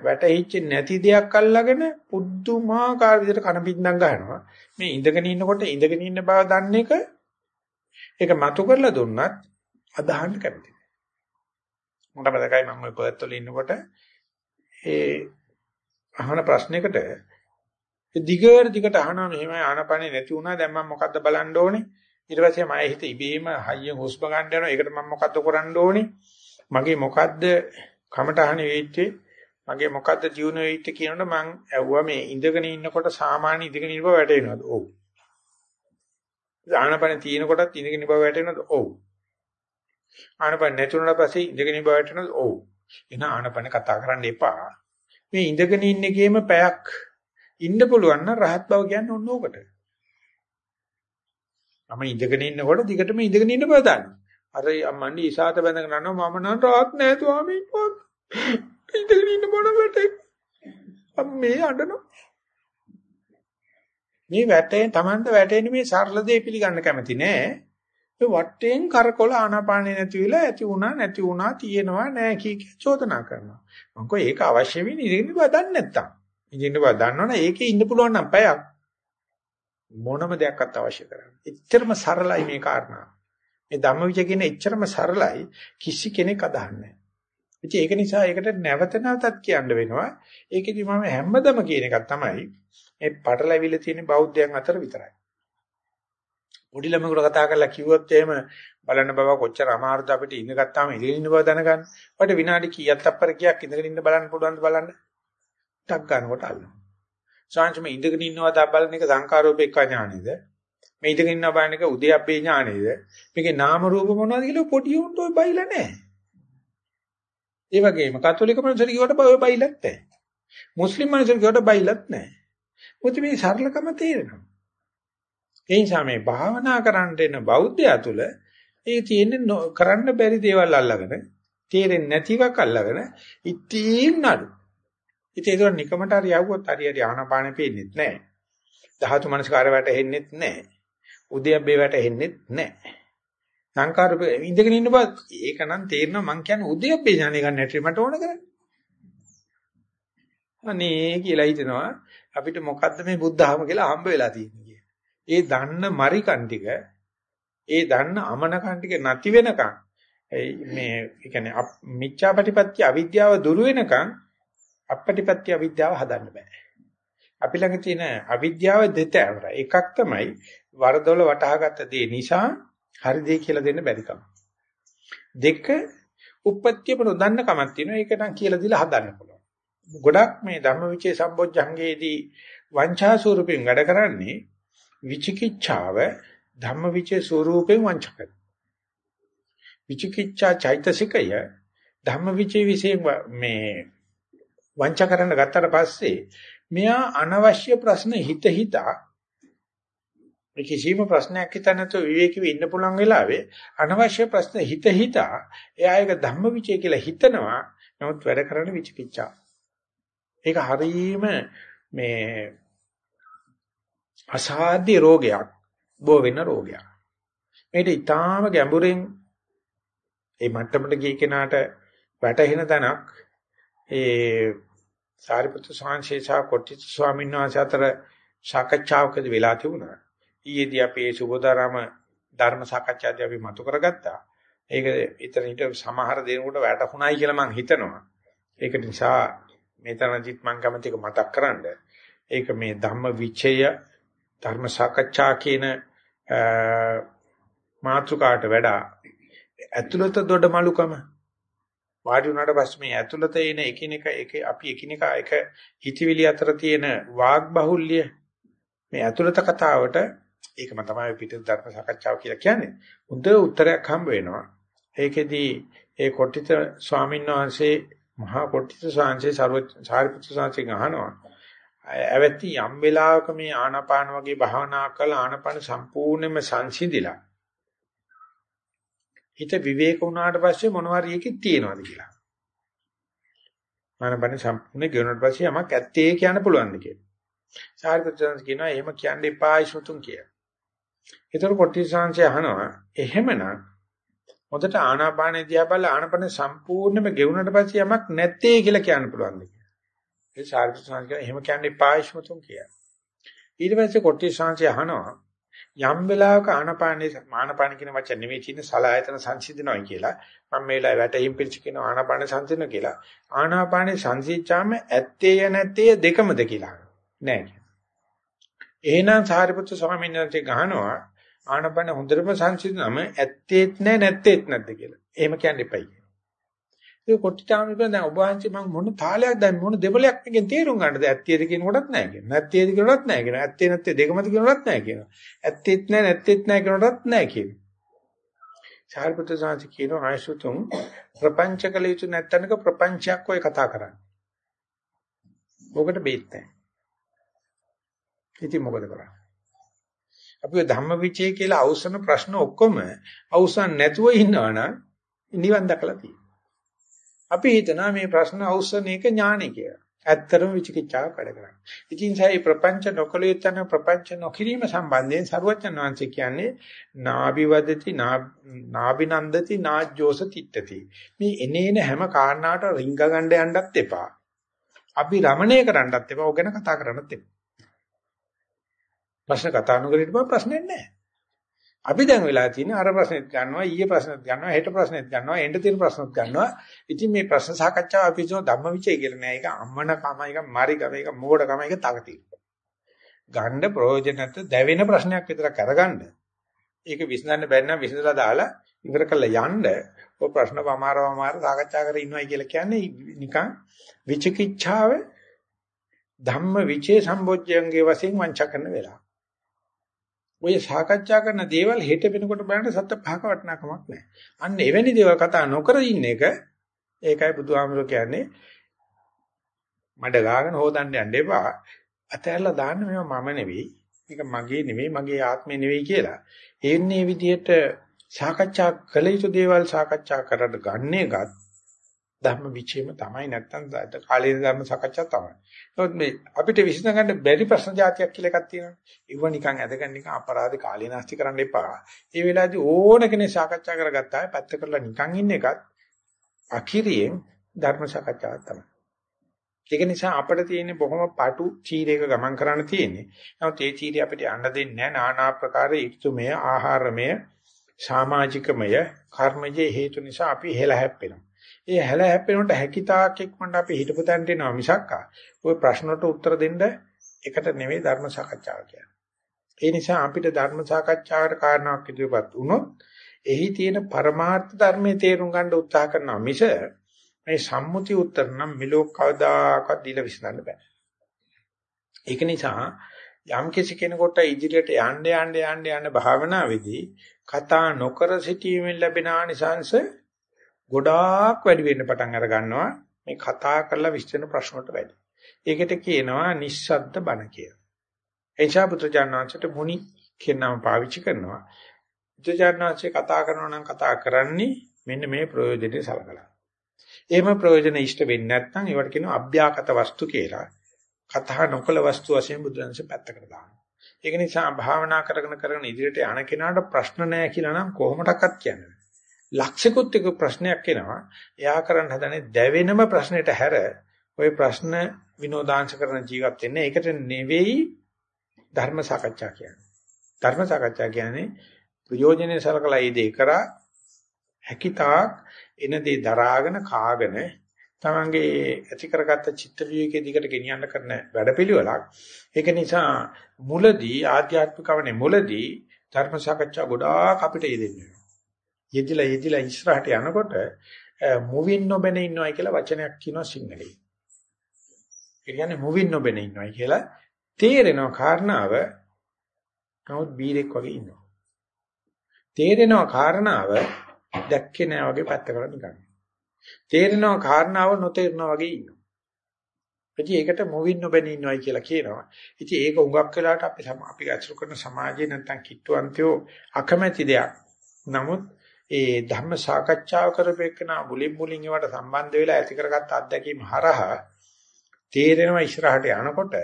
වැටහිච්ච නැති දෙයක් අල්ලගෙන පුදුමාකාර විදිහට කන පින්නම් ගන්නවා. මේ ඉඳගෙන ඉන්නකොට ඉඳගෙන ඉන්න බව දන්න එක ඒක මතු කරලා දුන්නත් අදහන්න කැමතියි. මට මතකයි මම ඔය පර්ත්වල ඉන්නකොට ඒ අහන ප්‍රශ්නයකට දිගට දිගට අහනවා මෙහෙම ආනපනේ නැති වුණා දැන් මම මොකද්ද බලන්න ඕනේ ඊට පස්සේ මම හිත ඉබේම හයියෙන් හුස්ම ගන්න යනවා ඒකට මම මොකද්ද කරන්න ඕනේ මගේ මොකද්ද කමටහන වෙයිත්තේ මගේ මොකද්ද ජීවන වෙයිත්තේ කියනකොට මං ඇහුවා මේ ඉඳගෙන ඉන්නකොට සාමාන්‍ය ඉඳගෙන ඉන්න බව වැටෙනවද? ඔව්. ආනපන තියෙනකොටත් ඉඳගෙන ඉන්න බව වැටෙනවද? ඔව්. ආනපන නැතුණාට පස්සේ ඉඳගෙන ඉන්න බව වැටෙනවද? ඔව්. එන ආනපන කතා කරන්න එපා. මේ ඉඳගෙන ඉන්න එකේම පැයක් ඉන්න පුළුවන් නම් රහත් බව කියන්නේ ඔන්න ඕකට. මම ඉඳගෙන ඉන්නකොට දිගටම ඉඳගෙන ඉන්න බව දන්නවා. අර අම්මන්ඩි ඉසాత බැඳගෙන යනවා මම නම් රාත් නෑ ස්වාමීන් වහන්සේ. ඉඳගෙන ඉන්න මොන වැටේ. අම්මේ අඬනවා. මේ වැටේ Tamanට වැටෙන්නේ මේ සරල දේ පිළිගන්න කැමති නෑ. ඒ වටෙන් කරකොල ආනාපානෙ නැති වෙලා ඇති වුණා නැති වුණා තියෙනවා නෑ කී චෝදනා කරනවා. මම කෝ ඒක අවශ්‍ය වෙන්නේ ඉඳින්න බව දන්නේ නැත්තම්. ඉඳින්න බව දන්නවනේ ඒකේ ඉන්න පුළුවන් නම් පැයක් මොනම දෙයක්වත් අවශ්‍ය කරන්නේ. එච්චරම සරලයි මේ කාරණා. මේ ධම්මවිචය කියන එච්චරම සරලයි කිසි කෙනෙක් අදහන්නේ ඉතින් ඒක නිසා ඒකට නැවත නැවතත් කියන්න වෙනවා. ඒකෙදි මම හැමදම කියන එකක් තමයි මේ පටලැවිල තියෙන බෞද්ධයන් අතර විතරයි. පොඩි ළමයෙකුට කතා කරලා කිව්වොත් එහෙම බලන්න බබා කොච්චර අමාරුද අපිට ඉඳ ගත්තාම ඉඳගෙන ඉන්න බව දැනගන්න. ඔයාලට විනාඩි කීයක් තප්පර කීයක් ඉඳගෙන ඉන්න බලන්න පුළුවන්ද බලන්න. ටක් ගන්නකොට අල්ලනවා. සාංශම ඉඳගෙන ඉන්නවා දා බලන එක සංකාරෝපේක්ඛ ඥානෙද? මේ ඉඳගෙන ඉන්නවා බලන එක උද්‍යප්පේ ඥානෙද? මේකේ නාම රූප මොනවද කියලා පොඩි උන්ට ඔය බයිලා නැහැ. ඒ වගේම කතෝලික මිනිස්සුන්ට කියවට බය බයිලත් නැහැ. මුස්ලිම් මිනිස්සුන්ට කියවට බයිලත් නැහැ. මොකද මේ සරලකම තේරෙනවා. ඒ නිසා මේ භාවනා කරන්න එන බෞද්ධයා තුල ඒ තියෙන්නේ කරන්න බැරි දේවල් අල්ලගෙන තේරෙන්නේ නැතිවක් අල්ලගෙන ඉතින් නඩු. ඉතින් ඒක නිකමට හරි යවුවොත් හරියට ආනාපානෙ පේන්නේ නැහැ. ධාතු මනස්කාර වැටෙන්නේ නැහැ. උද්‍යප්පේ වැටෙන්නේ නැහැ. සංකාර ඉඳගෙන ඉන්න බා ඒක නම් තේරෙනවා මං කියන්නේ උද්‍යප්පේ ඥානය ගන්න හැටි මට ඕන කරන්නේ. අනේ කියලා හිතනවා අපිට මොකද්ද මේ බුද්ධහම කියලා හම්බ වෙලා තියෙන්නේ ඒ දන්න මරි කන් ටික ඒ දන්න අමන කන් ටික නැති වෙනකන් මේ ඒ කියන්නේ මිච්ඡාපටිපත්‍ය අවිද්‍යාව දුරු වෙනකන් අපපටිපත්‍ය අවිද්‍යාව හදන්න බෑ. අපි ළඟ තියෙන අවිද්‍යාව දෙතෑවර. එකක් තමයි වරදොල වටහාගත්ත දේ නිසා හරි දේ කියලා දෙන්න බැරිකම. දෙක උප්පත්තියම නොදන්න කමක් තියෙනවා. ඒක නම් කියලා දීලා හදන්න පුළුවන්. ගොඩක් මේ ධම්මවිචේ සම්බොජ්ජංගේදී වංචා ස්වරූපයෙන් වැඩ කරන්නේ විචිකිච්ඡාව ධම්මවිචේ ස්වරූපයෙන් වංචකයි. විචිකිච්ඡා චෛතසිකය ධම්මවිචේ විශේෂ මේ වංචා කරන්න ගත්තට පස්සේ මෙයා අනවශ්‍ය ප්‍රශ්න හිත හිතා කිසිම ප්‍රශ්නයක් හිත නැතුව විවේකීව ඉන්න පුළුවන් වෙලාවේ අනවශ්‍ය ප්‍රශ්න හිත හිතා එයා ඒක ධම්මවිචය කියලා හිතනවා නමුත් වැඩ කරන විචිකිච්ඡා ඒක හරීම මේ අසාධ්‍ය රෝගයක් බෝ වෙන රෝගයක් මේක ඊටාම ගැඹුරින් ඒ මට්ටමට ගිය කෙනාට වැටහෙන තැනක් ඒ සාරිපුත්‍ර සාංශේෂා කොට්ටිත් ස්වාමීන් වහන්සේ අතර සාකච්ඡාවකදී වෙලා තිබුණා. ඊයේදී අපි මේ සුබෝධාරාම ධර්ම සාකච්ඡාදී අපි මතු කරගත්තා. ඒක ඊතර හිට සමහර දේනකට වැටුණායි කියලා මම හිතනවා. ඒක නිසා මෙතනදිත් මම කැමතික මතක් කරන්න. ඒක මේ ධම්ම විචය ධර්ම සාකච්ඡා කියන මාතෘකාට වඩා ඇතුළත දොඩමලුකම වාඩි වුණාට පස්සේ මේ ඇතුළත එන එකිනෙක එක අපි එකිනෙකා එක හිතවිලි අතර තියෙන වාග් බහුල්‍ය මේ ඇතුළත කතාවට ඒකම තමයි පිට ධර්ම සාකච්ඡාව කියලා කියන්නේ. හොඳ උත්තරයක් හම්බ වෙනවා. ඒකෙදි ඒ කොට්ටිත ස්වාමීන් වහන්සේ මහා කොට්ටිත ස්වාමීන් සාරිපුත්‍ර ස්වාමීන් අහනවා. ඇවැත්ටි යම් වෙලාවක මේ ආනාපාන වගේ භාවනා කළා ආනාපාන සම්පූර්ණයෙන්ම සංසිඳිලා හිත විවේක වුණාට පස්සේ මොනවාරි එකක් තියෙනවද කියලා. ආනාපාන සම්පූර්ණ ගෙවුනට පස්සේ යමක් ඇත්තේ කියන්න පුළුවන්ද කියලා. සාරිපුත්‍රයන් කියනවා එහෙම කියන්න එපා ඉස්මතුන් කියලා. ඒතර කොට්ටිසාංශය අහනවා එහෙමනම් මොකට ආනාපානේ දිහා බලලා ආනාපාන සම්පූර්ණයෙන්ම ගෙවුනට පස්සේ යමක් නැත්තේ කියලා කියන්න පුළුවන්ද කියලා. ඒ සාරිපුත්‍රයන් කියනවා එහෙම කියන්න එපා ඉස්මතුන් කියලා. ඊට පස්සේ කොට්ටිසාංශය අහනවා යම් වෙලාවක ආනාපානේ ආනාපාන කියන වචන නෙවෙයි තියෙන සලායතන සංසිඳනවා කියලා මම මේ වෙලාවේ වැටහිම් පිළිච කියන ආනාපාන සංසිඳන කියලා ආනාපානේ සංසිඳාම ඇත්තේ නැත්තේ දෙකමද කියලා නෑ එහෙනම් සාරිපුත්‍ර ස්වාමීන් වහන්සේ ගහනවා ආනපන හොඳටම සංසිඳනම ඇත්තේත් නෑ නැත්තේත් නැද්ද කියලා. එහෙම කියන්න එපයි. ඒක කොට්ටිතාම කියන දැන් ඔබ වහන්සේ මම මොන තාලයක් දැන් මොන දෙබලයක් එකෙන් තේරුම් ගන්නද ඇත්තේද කියන කොටත් නෑ කියන. නැත්තේද කියනකොටත් නෑ කියන. ඇත්තේ නැත්තේ දෙකමද කියනකොටත් නෑ කියන. ඇත්තේත් නෑ නැත්තේත් නෑ කියනකොටත් නෑ කියන. සාරිපුත්‍ර සාංශ කියන ආයසුතුම් ප්‍රපංච කළ යුතු නැත්තනක ප්‍රපංචයක් ඔය කතා කරන්නේ. ඔකට බේත් නැහැ. ඉතින් මොකද කරන්නේ? අපි ධම්මවිචය කියලා අවසන ප්‍රශ්න ඔක්කොම අවසන් නැතුව ඉන්නවනම් නිවන් දැකලා තියෙනවා. අපි හිතනවා මේ ප්‍රශ්න අවසන් එක ඥානෙ කියලා. ඇත්තරම විචිකිච්ඡාව වැඩ කරන්නේ. ඉතින් සයි ප්‍රපංච නොකලියතන ප්‍රපංච නොකිරීම සම්බන්ධයෙන් සරුවචන වංශය කියන්නේ නාභිවදති නාභිනන්දති නාජ්ජෝස තිට්ඨති. මේ එනේන හැම කාරණාවට රිංග ගන්න යන්නත් එපා. අපි රමණය කරන්නත් එපා. ඔය ගැන කතා කරන්නත් එපා. ප්‍රශ්න කතා නොකර හිටපුවා ප්‍රශ්නයක් නැහැ. අපි දැන් වෙලා තියෙන්නේ අර ප්‍රශ්නෙත් ගන්නවා ඊයේ ප්‍රශ්නෙත් ගන්නවා හෙට ප්‍රශ්නෙත් ගන්නවා එන්න තියෙන ප්‍රශ්නෙත් ගන්නවා. ඉතින් මේ ප්‍රශ්න සාකච්ඡාව අපි කියන ධම්මවිචය කියලා නෑ. ඒක අම්මන කම, ඒක මරිකම, ඒක මෝඩකම, ඒක තකතියි. ගන්න ප්‍රයෝජන නැත දැවෙන ප්‍රශ්නයක් විතර කරගන්න. ඒක විසඳන්න බැරි නම් විසඳලා දාලා ඉවර කරලා යන්න ඔය ප්‍රශ්න වමාරවමාර සාකච්ඡා කරගෙන ඉන්නවයි කියලා කියන්නේ නිකන් විචිකිච්ඡාව ධම්ම විචේ සම්බොජ්ජංගේ වශයෙන් වංචා කරන වෙලාව. ඔය සාකච්ඡා කරන දේවල් හෙට වෙනකොට බලන්න සත්‍ය පහක වටිනාකමක් නැහැ. අන්න එවැනි දේවල් කතා නොකර ඉන්න එක ඒකයි බුදුහාමුදුර කියන්නේ මඩ ගාගෙන හොදන්න යන්න එපා. අතහැරලා දාන්න මේවා මම නෙවෙයි. මේක මගේ නෙවෙයි, මගේ ආත්මේ නෙවෙයි කියලා. ඒන්නේ විදිහට සාකච්ඡා කළ යුතු දේවල් සාකච්ඡා කරලා ගන්න එකත් ධර්ම විචේම තමයි නැත්තම් දාත කාලේ ධර්ම සාකච්ඡා තමයි. නමුත් මේ අපිට විසඳගන්න බැරි ප්‍රශ්න જાතියක් කියලා එකක් තියෙනවා. ඒව නිකන් ඇදගෙන නිකන් අපරාධ කාලේ නාස්ති කරන්න එපා. ඒ වෙලාවේදී ඕන කෙනෙක් සාකච්ඡා කරගත්තා පැත්ත කරලා නිකන් ඉන්න එකත් අකිරියෙන් ධර්ම සාකච්ඡාවක් තමයි. ඒක නිසා අපිට තියෙන බොහොම පාටු තීරයක ගමන් කරන්න තියෙන්නේ. නමුත් ඒ තීරය අපිට යන්න දෙන්නේ නැහැ. নানা ආකාර ඍතුමය, ආහාරමය, සමාජිකමය, කර්මජේ හේතු නිසා අපි හෙලහැප්පෙනවා. ඒ හැල හැප්පෙනකොට හැකිතාක් එක්මන්ට අපි හිතපු තැනට එනවා මිසක් ඔය ප්‍රශ්නට උත්තර දෙන්න එකට නෙවෙයි ධර්ම සාකච්ඡාව කියන්නේ. ඒ නිසා අපිට ධර්ම සාකච්ඡාවට කාරණාවක් ඉදිරියපත් වුණොත් එහි තියෙන පරමාර්ථ ධර්මයේ තේරුම් ගන්න උත්සාහ කරනවා මිස මේ සම්මුති උත්තර නම් මෙලෝ කවදාකවත් දීලා විසඳන්න බෑ. ඒක නිසා යම් කිසි කෙනෙකුට ඉදිරියට යන්න යන්න යන්න යන්න භාවනාවේදී කතා නොකර සිටීමෙන් ලැබෙන ආනිසංශ ගොඩාක් වැඩි වෙන්න පටන් අර ගන්නවා මේ කතා කරලා විශ්චන ප්‍රශ්න වලට වැඩි. ඒකට කියනවා නිස්සද්ද බණ කියලා. එනිසා පුත්‍රජානනාංශයට මුනි කියන නම පාවිච්චි කරනවා. පුත්‍රජානනාංශය කතා කරනවා නම් කතා කරන්නේ මෙන්න මේ ප්‍රයෝජනෙට සලකලා. එහෙම ප්‍රයෝජන ඉෂ්ට වෙන්නේ නැත්නම් ඒවට කියනවා අභ්‍යාකත වස්තු කියලා. කතා නොකල වස්තු වශයෙන් බුදුරජාණන්සේ පැත්තකට දානවා. ඒක නිසා භාවනා කරගෙන කරගෙන ඉදිරියට යන කෙනාට ප්‍රශ්න නැහැ කියලා නම් කොහොමඩක්වත් කියන්නේ ලක්ෂිකුත් එක ප්‍රශ්නයක් එනවා. එයා කරන්න හදනේ දැවෙනම ප්‍රශ්නෙට හැර ওই ප්‍රශ්න විනෝදාංශ කරන ජීවත් වෙන්නේ. ඒකට නෙවෙයි ධර්ම සාකච්ඡා කියන්නේ. ධර්ම සාකච්ඡා කියන්නේ ප්‍රයෝජනෙ සලකලා ඒ දේ කරා හැකිතාක් එන දේ දරාගෙන කාගෙන තමන්ගේ ඇති කරගත්ත චිත්ත විවේකයේ දිකට ගෙනියන්න කරන වැඩපිළිවෙලක්. ඒක නිසා මුලදී ආධ්‍යාත්මිකවනේ මුලදී ධර්ම සාකච්ඡා ගොඩාක් අපිට යෙදෙන්නේ. යෙදිලා යෙදිලා ඉස්සරහට යනකොට මුවින් නොබෙන ඉන්නවයි කියලා වචනයක් කියනවා සිංහලෙන්. ඒ කියන්නේ මුවින් නොබෙන ඉන්නවයි කියලා තේරෙනවා කාරණාව නමුත් බීරෙක් වගේ ඉන්නවා. තේරෙනවා කාරණාව දැක්කේ නෑ වගේ පැත්තකට නිකන්. තේරෙනවා කාරණාව නොතේරෙනවා වගේ ඉන්නවා. ඉතින් ඒකට මුවින් නොබෙන ඉන්නවයි කියලා කියනවා. ඉතින් ඒක උඟක් වෙලාවට අපි අපි අසුර කරන සමාජයේ නැත්තම් කිට්ටුවන්තයෝ අකමැති දෙයක්. නමුත් ඒ ධර්ම සාකච්ඡාව කරපෙන්න මුලින් මුලින් ඒවට සම්බන්ධ වෙලා ඇති කරගත්ත අත්දැකීම් හරහා තේරෙනවා ඉස්සරහට යනකොට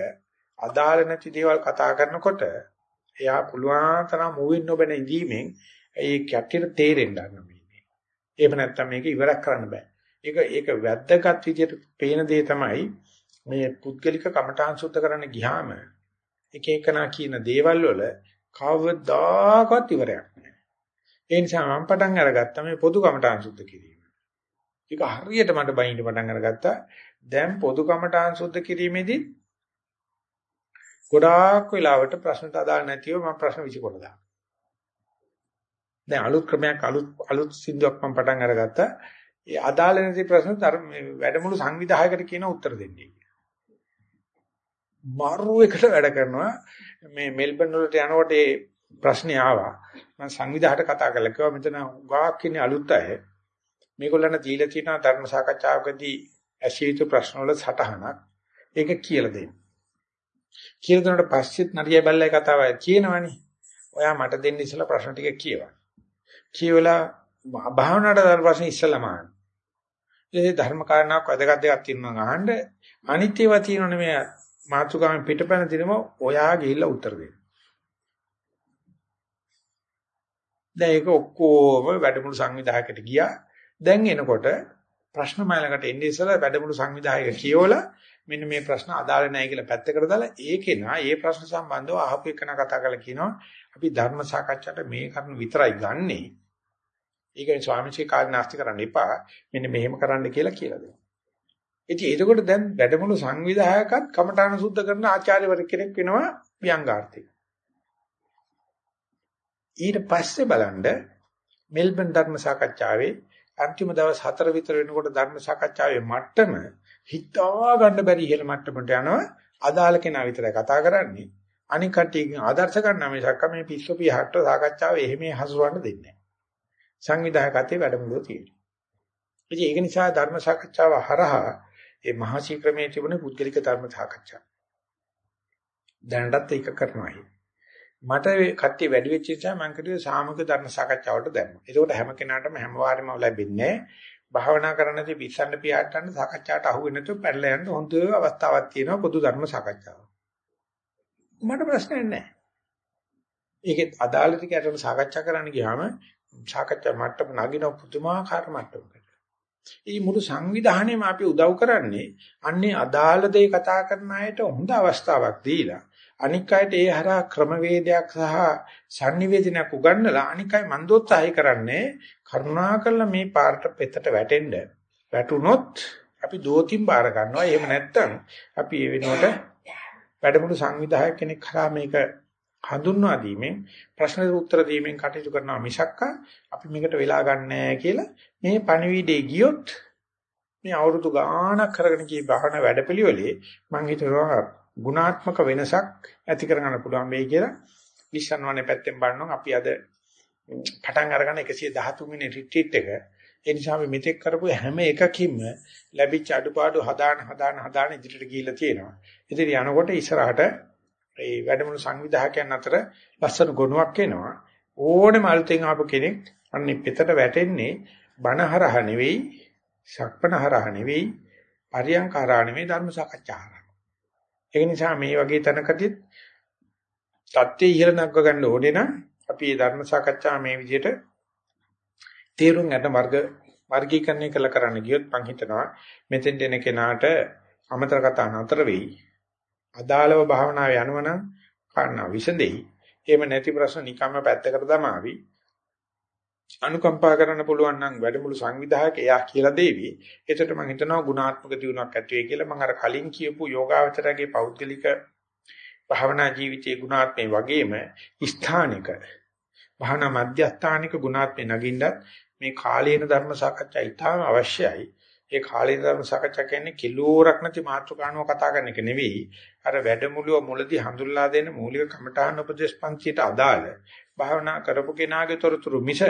අදාළ නැති දේවල් කතා කරනකොට එයා පුළුවන් තරම් මුවින් නොබෙන ඉඳීමෙන් ඒ කැටියට තේරෙන්න ගන්නවා මේ. එහෙම නැත්නම් මේක ඉවරක් කරන්න බෑ. ඒක ඒක වැද්දගත් විදිහට පේන දේ තමයි මේ පුද්ගලික කමඨාන් සුද්ධ කරන්න ගියාම එක එකනා කියන දේවල් වල කවදාකවත් ඉවරයක් නෑ. ඒ නිසා මම පටන් අරගත්තා මේ පොදු කමඨාන් සුද්ධ කිරීම. ඒක හරියට මට බයින්ඩ පටන් අරගත්තා. දැන් පොදු කමඨාන් සුද්ධ කිරීමේදී ගොඩාක් වෙලාවට ප්‍රශ්නට අදාළ නැතිව මම ප්‍රශ්න විසිකොට දානවා. දැන් අලුත් ක්‍රමයක් අලුත් අලුත් සින්දුවක් මම පටන් අරගත්තා. ඒ අදාළ නැති ප්‍රශ්න වැඩමුළු සංවිධායකට කියන උත්තර දෙන්නේ. මරු එකට වැඩ කරනවා මේ මෙල්බන් වලට යනකොට ඒ ප්‍රශ්නේ ආවා. මම සංවිධායට කතා කරලා කිව්වා මෙතන උගාක් ඉන්නේ අලුත් අය. මේගොල්ලන් දීලා තියෙන ධර්ම සාකච්ඡාවකදී ඇසිය යුතු ප්‍රශ්න වල සටහනක්. ඒක කියලා දෙන්න. කියලා දුන්නාට පස්සෙත් නරිය බල්ලයි කතාව කියනවනේ. ඔයා මට දෙන්න ඉස්සලා ප්‍රශ්න ටික කියවන්න. කියවලා භාවනාවට දාන ප්‍රශ්න ඉස්සලාම අහන්න. ඒ ධර්ම කාරණාවක් වැදගත් දෙකක් තියෙනවා අහන්න. අනිත්‍යව තියෙනවනේ මේ මාතුකාවෙන් පිටපැන දිනම ඔයා ගිහිල්ලා උත්තර දෙන්න. දැන් ඒක ඔක්කොම වැඩමුළු සංවිධායකට ගියා. දැන් එනකොට ප්‍රශ්න මයිලකට එන්නේ ඉස්සලා වැඩමුළු සංවිධායක කියවලා මෙන්න මේ ප්‍රශ්න අදාළ නැහැ කියලා පැත්තකට දාලා ඒකේ නා ඒ ප්‍රශ්න සම්බන්ධව අහපු එකන කතා කරලා කියනවා අපි ධර්ම සාකච්ඡාට මේ කරුණු විතරයි ගන්නෙ. ඒකෙන් ස්වාමීන් කාර්ය නාස්ති කරන්න එපා. මෙන්න මෙහෙම කරන්න කියලා කියලා දෙනවා. ඉතින් එතකොට දැන් වැඩමුළු සංවිධායකත් කමඨාන සුද්ධ කරන ආචාර්යවරු කෙනෙක් වෙනවා ව්‍යංගාර්ථික. ඊට පස්සේ බලන්න මෙල්බන් ධර්ම සාකච්ඡාවේ අන්තිම දවස් 4 විතර වෙනකොට ධර්ම සාකච්ඡාවේ මට්ටම හිතා ගන්න බැරි ඉහළ මට්ටමට යනවා. අදාළ කෙනා විතරයි කතා කරන්නේ. අනික කට්ටියකින් ආදර්ශ ගන්න මිසක් මේ පිස්සු පිහට්ට සාකච්ඡාව එහෙම හසුරවන්න දෙන්නේ නැහැ. සංවිධායකත්වයේ වැඩමුළුව තියෙනවා. ඉතින් ඒක නිසා ධර්ම සාකච්ඡාව හරහා ඒ මහසී ක්‍රමයේ තිබුණ පුද්ගලික ධර්ම සාකච්ඡා. දැනටත් ඒක කරනවා. මට කට්ටිය වැඩි වෙච්ච නිසා මම කිව්වේ සාමූහික ධර්ම සාකච්ඡාවට දැම්මා. ඒකෝට හැම කෙනාටම හැම වාරෙම ලැබෙන්නේ භාවනා කරනදී විසන්න පියාටන්න සාකච්ඡාවට අහු වෙන තු පැටල යන්න හොඳ අවස්ථාවක් තියෙනවා පොදු ධර්ම සාකච්ඡාව. මට ප්‍රශ්නයක් නැහැ. ඒකේ අදාළ ටික අරගෙන සාකච්ඡා කරන්න ගියාම සාකච්ඡා මට්ටම නගින පුදුමාකාර මට්ටමකට. මේ මුළු සංවිධානයේම අපි උදව් කරන්නේ අන්නේ අදාළ දේ කතා කරන අයට හොඳ අවස්ථාවක් දීලා අනික් අයට ඒ හරහා ක්‍රමවේදයක් සහ sannivedanayak උගන්වලා අනික් අය මන්දෝත්සාහය කරන්නේ කරුණාකරලා මේ පාරට පෙතට වැටෙන්න. වැටුනොත් අපි දෝතින් බාර ගන්නවා. එහෙම නැත්නම් අපි ඒ වෙනුවට වැඩමුළු සංවිධායක කෙනෙක් කරා මේක හඳුන්වා දීමෙන් ප්‍රශ්න උත්තර දීමෙන් කටයුතු කරනවා මිසක්ක අපි මේකට වෙලා ගන්නෑ කියලා මේ පණිවිඩේ ගියොත් මේ අවුරුදු ගාණක් කරගෙන ගිය බහන වැඩපිළිවෙලේ මම හිතනවා ගුණාත්මක වෙනසක් ඇති කරගන්න පුළුවන් වෙයි කියලා විශ්වන්වනේ පැත්තෙන් බලනවා අපි අද පටන් අරගෙන 113 වෙනි රිට්‍රීට් එක ඒ නිසා අපි මෙතෙක් කරපු හැම එකකින්ම ලැබිච්ච අඩුපාඩු හදාන හදාන හදාන ඉදිරියට ගිහිල්ලා තියෙනවා. ඉතින් යනකොට ඉස්සරහට ඒ වැඩමුළු සංවිධායකයන් අතර ලස්සන ගුණයක් එනවා. ඕනෙම අලුතෙන් ආපු කෙනෙක් අන්නේ පිටට වැටෙන්නේ බණහරහ නෙවෙයි, සක්පනහරහ නෙවෙයි, පරියංකාරා නෙවෙයි ධර්ම සාකච්ඡා ඒක නිසා මේ වගේ තැනකදී தත්ත්වයේ ඉහළ නගව ගන්න ඕනේ නම් අපි මේ ධර්ම සාකච්ඡා මේ විදිහට තේරුම් ගන්න වර්ග වර්ගීකරණය කළ කරන්න ගියොත් මං හිතනවා මෙතෙන් දෙන කෙනාට අමතර කතා නතර වෙයි. අදාළව භාවනාව යනවනම් කාරණා විසඳෙයි. එහෙම නැති ප්‍රශ්න නිකම්ම පැත්තකට දමාවි. අනුකම්පා කරන්න පුළුවන් නම් වැඩමුළු සංවිධායක එයා කියලා දෙවි. එතකොට මම හිතනවා ගුණාත්මක දියුණුවක් ඇති වෙයි කියලා මම අර කලින් කියපු යෝගාවචරයේ පෞද්ගලික භාවනා ජීවිතයේ ගුණාත්මේ වගේම ස්ථානික භාවනා මධ්‍යස්ථානික ගුණාත්මේ නගින්නත් මේ කාලීන ධර්ම සාකච්ඡා ඉතාම අවශ්‍යයි. ඒ කාලීන ධර්ම සාකච්ඡා කියන්නේ කිලෝරක් නැති මාතෘකාණුව කතා කරන එක නෙවෙයි. අර වැඩමුළුව මුලදී හඳුල්ලා දෙන මූලික කමඨාන උපදේශ පන්තියට අදාළ භාවනා කරපු කෙනාගේ තොරතුරු මිස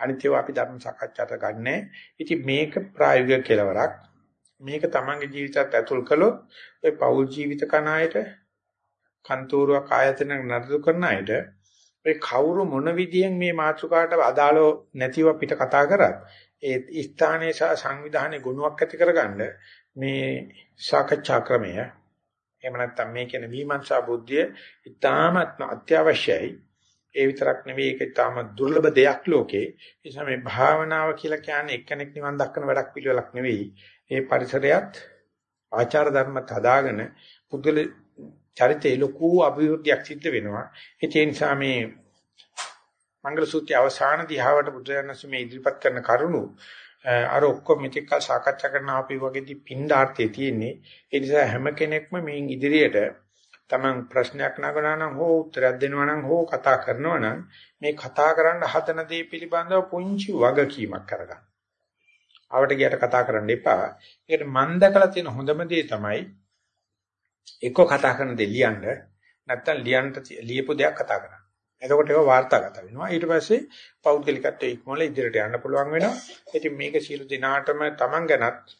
අනිත්‍යව අපි ධර්ම සාකච්ඡාට ගන්නෑ. ඉතින් මේක ප්‍රායෝගික කෙලවරක්. මේක තමන්ගේ ජීවිතයත් ඇතුල් කළොත් ඔය පෞල් ජීවිත කන අයට කන්තෝරුවක් ආයතන නඩු කරන අයට ඔය කවුරු මොන විදියෙන් මේ මාතෘකාවට අදාළව නැතිව අපිට කතා කරත් ඒ ස්ථානයේ සහ සංවිධානයේ ගුණයක් ඇති කරගන්න මේ සාකච්ඡා ක්‍රමය එහෙම නැත්නම් මේ කියන විමර්ශා බුද්ධිය ඉතාමත්ම අත්‍යවශ්‍යයි ඒ විතරක් නෙවෙයි ඒක තාම දුර්ලභ දෙයක් ලෝකේ. ඒ නිසා මේ භාවනාව කියලා කියන්නේ එක්කෙනෙක් නිවන් දක්වන වැඩක් පිළිවෙලක් නෙවෙයි. ඒ පරිසරයත් ආචාර ධර්මත් හදාගෙන පුදුල චරිතේ ලොකු අභිවෘද්ධියක් සිද්ධ වෙනවා. ඒ නිසා මේ මංගල සූත්‍රයේ අවසාන දිහාවට බුදුරජාණන් මේ ඉදිරිපත් කරන කරුණු අර ඔක්කොම මෙතෙක් කල් සාකච්ඡා කරන අපි වගේදී පින්ඩාර්ථයේ තියෙන්නේ. ඒ නිසා හැම කෙනෙක්ම මේ ඉදිරියට Taman ප්‍රශ්නයක් නගනවා නම් හෝ උත්තරයක් දෙනවා නම් හෝ කතා කරනවා නම් මේ කතා කරන්න හදන දේ පිළිබඳව පුංචි වගකීමක් කරගන්න. ආවට ගියට කතා කරන්න එපා. ඒකට මන් දැකලා තියෙන හොඳම දේ තමයි එක්ක කතා කරන දේ ලියන්න නැත්තම් ලියන්න ලියපු දෙයක් කතා කරන්න. එතකොට ඒක වාර්තාගත වෙනවා. ඊට පස්සේ පෞද්ගලිකත්වයේ ඉක්මවල ඉදිරියට යන්න පුළුවන් වෙනවා. ඉතින් මේක සියලු දිනාටම Taman ගැනත්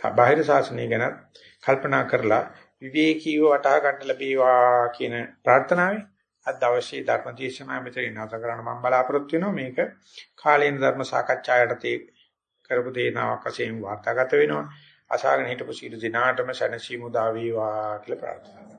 බාහිර ශාසනය ගැනත් කල්පනා කරලා විවේකීව වටහා ගන්න ලැබේවා කියන ප්‍රාර්ථනාවයි අද දවසේ ධර්ම දේශනාව මෙතන නැවත කරන්න මම බලාපොරොත්තු වෙනවා. මේක කාලේන ධර්ම සාකච්ඡායටදී කරපු දේනාවක් වශයෙන් වාර්තාගත වෙනවා. අසාගෙන හිටපු සීල දිනාටම සැනසීම උදා වේවා කියලා ප්‍රාර්ථනා කරනවා.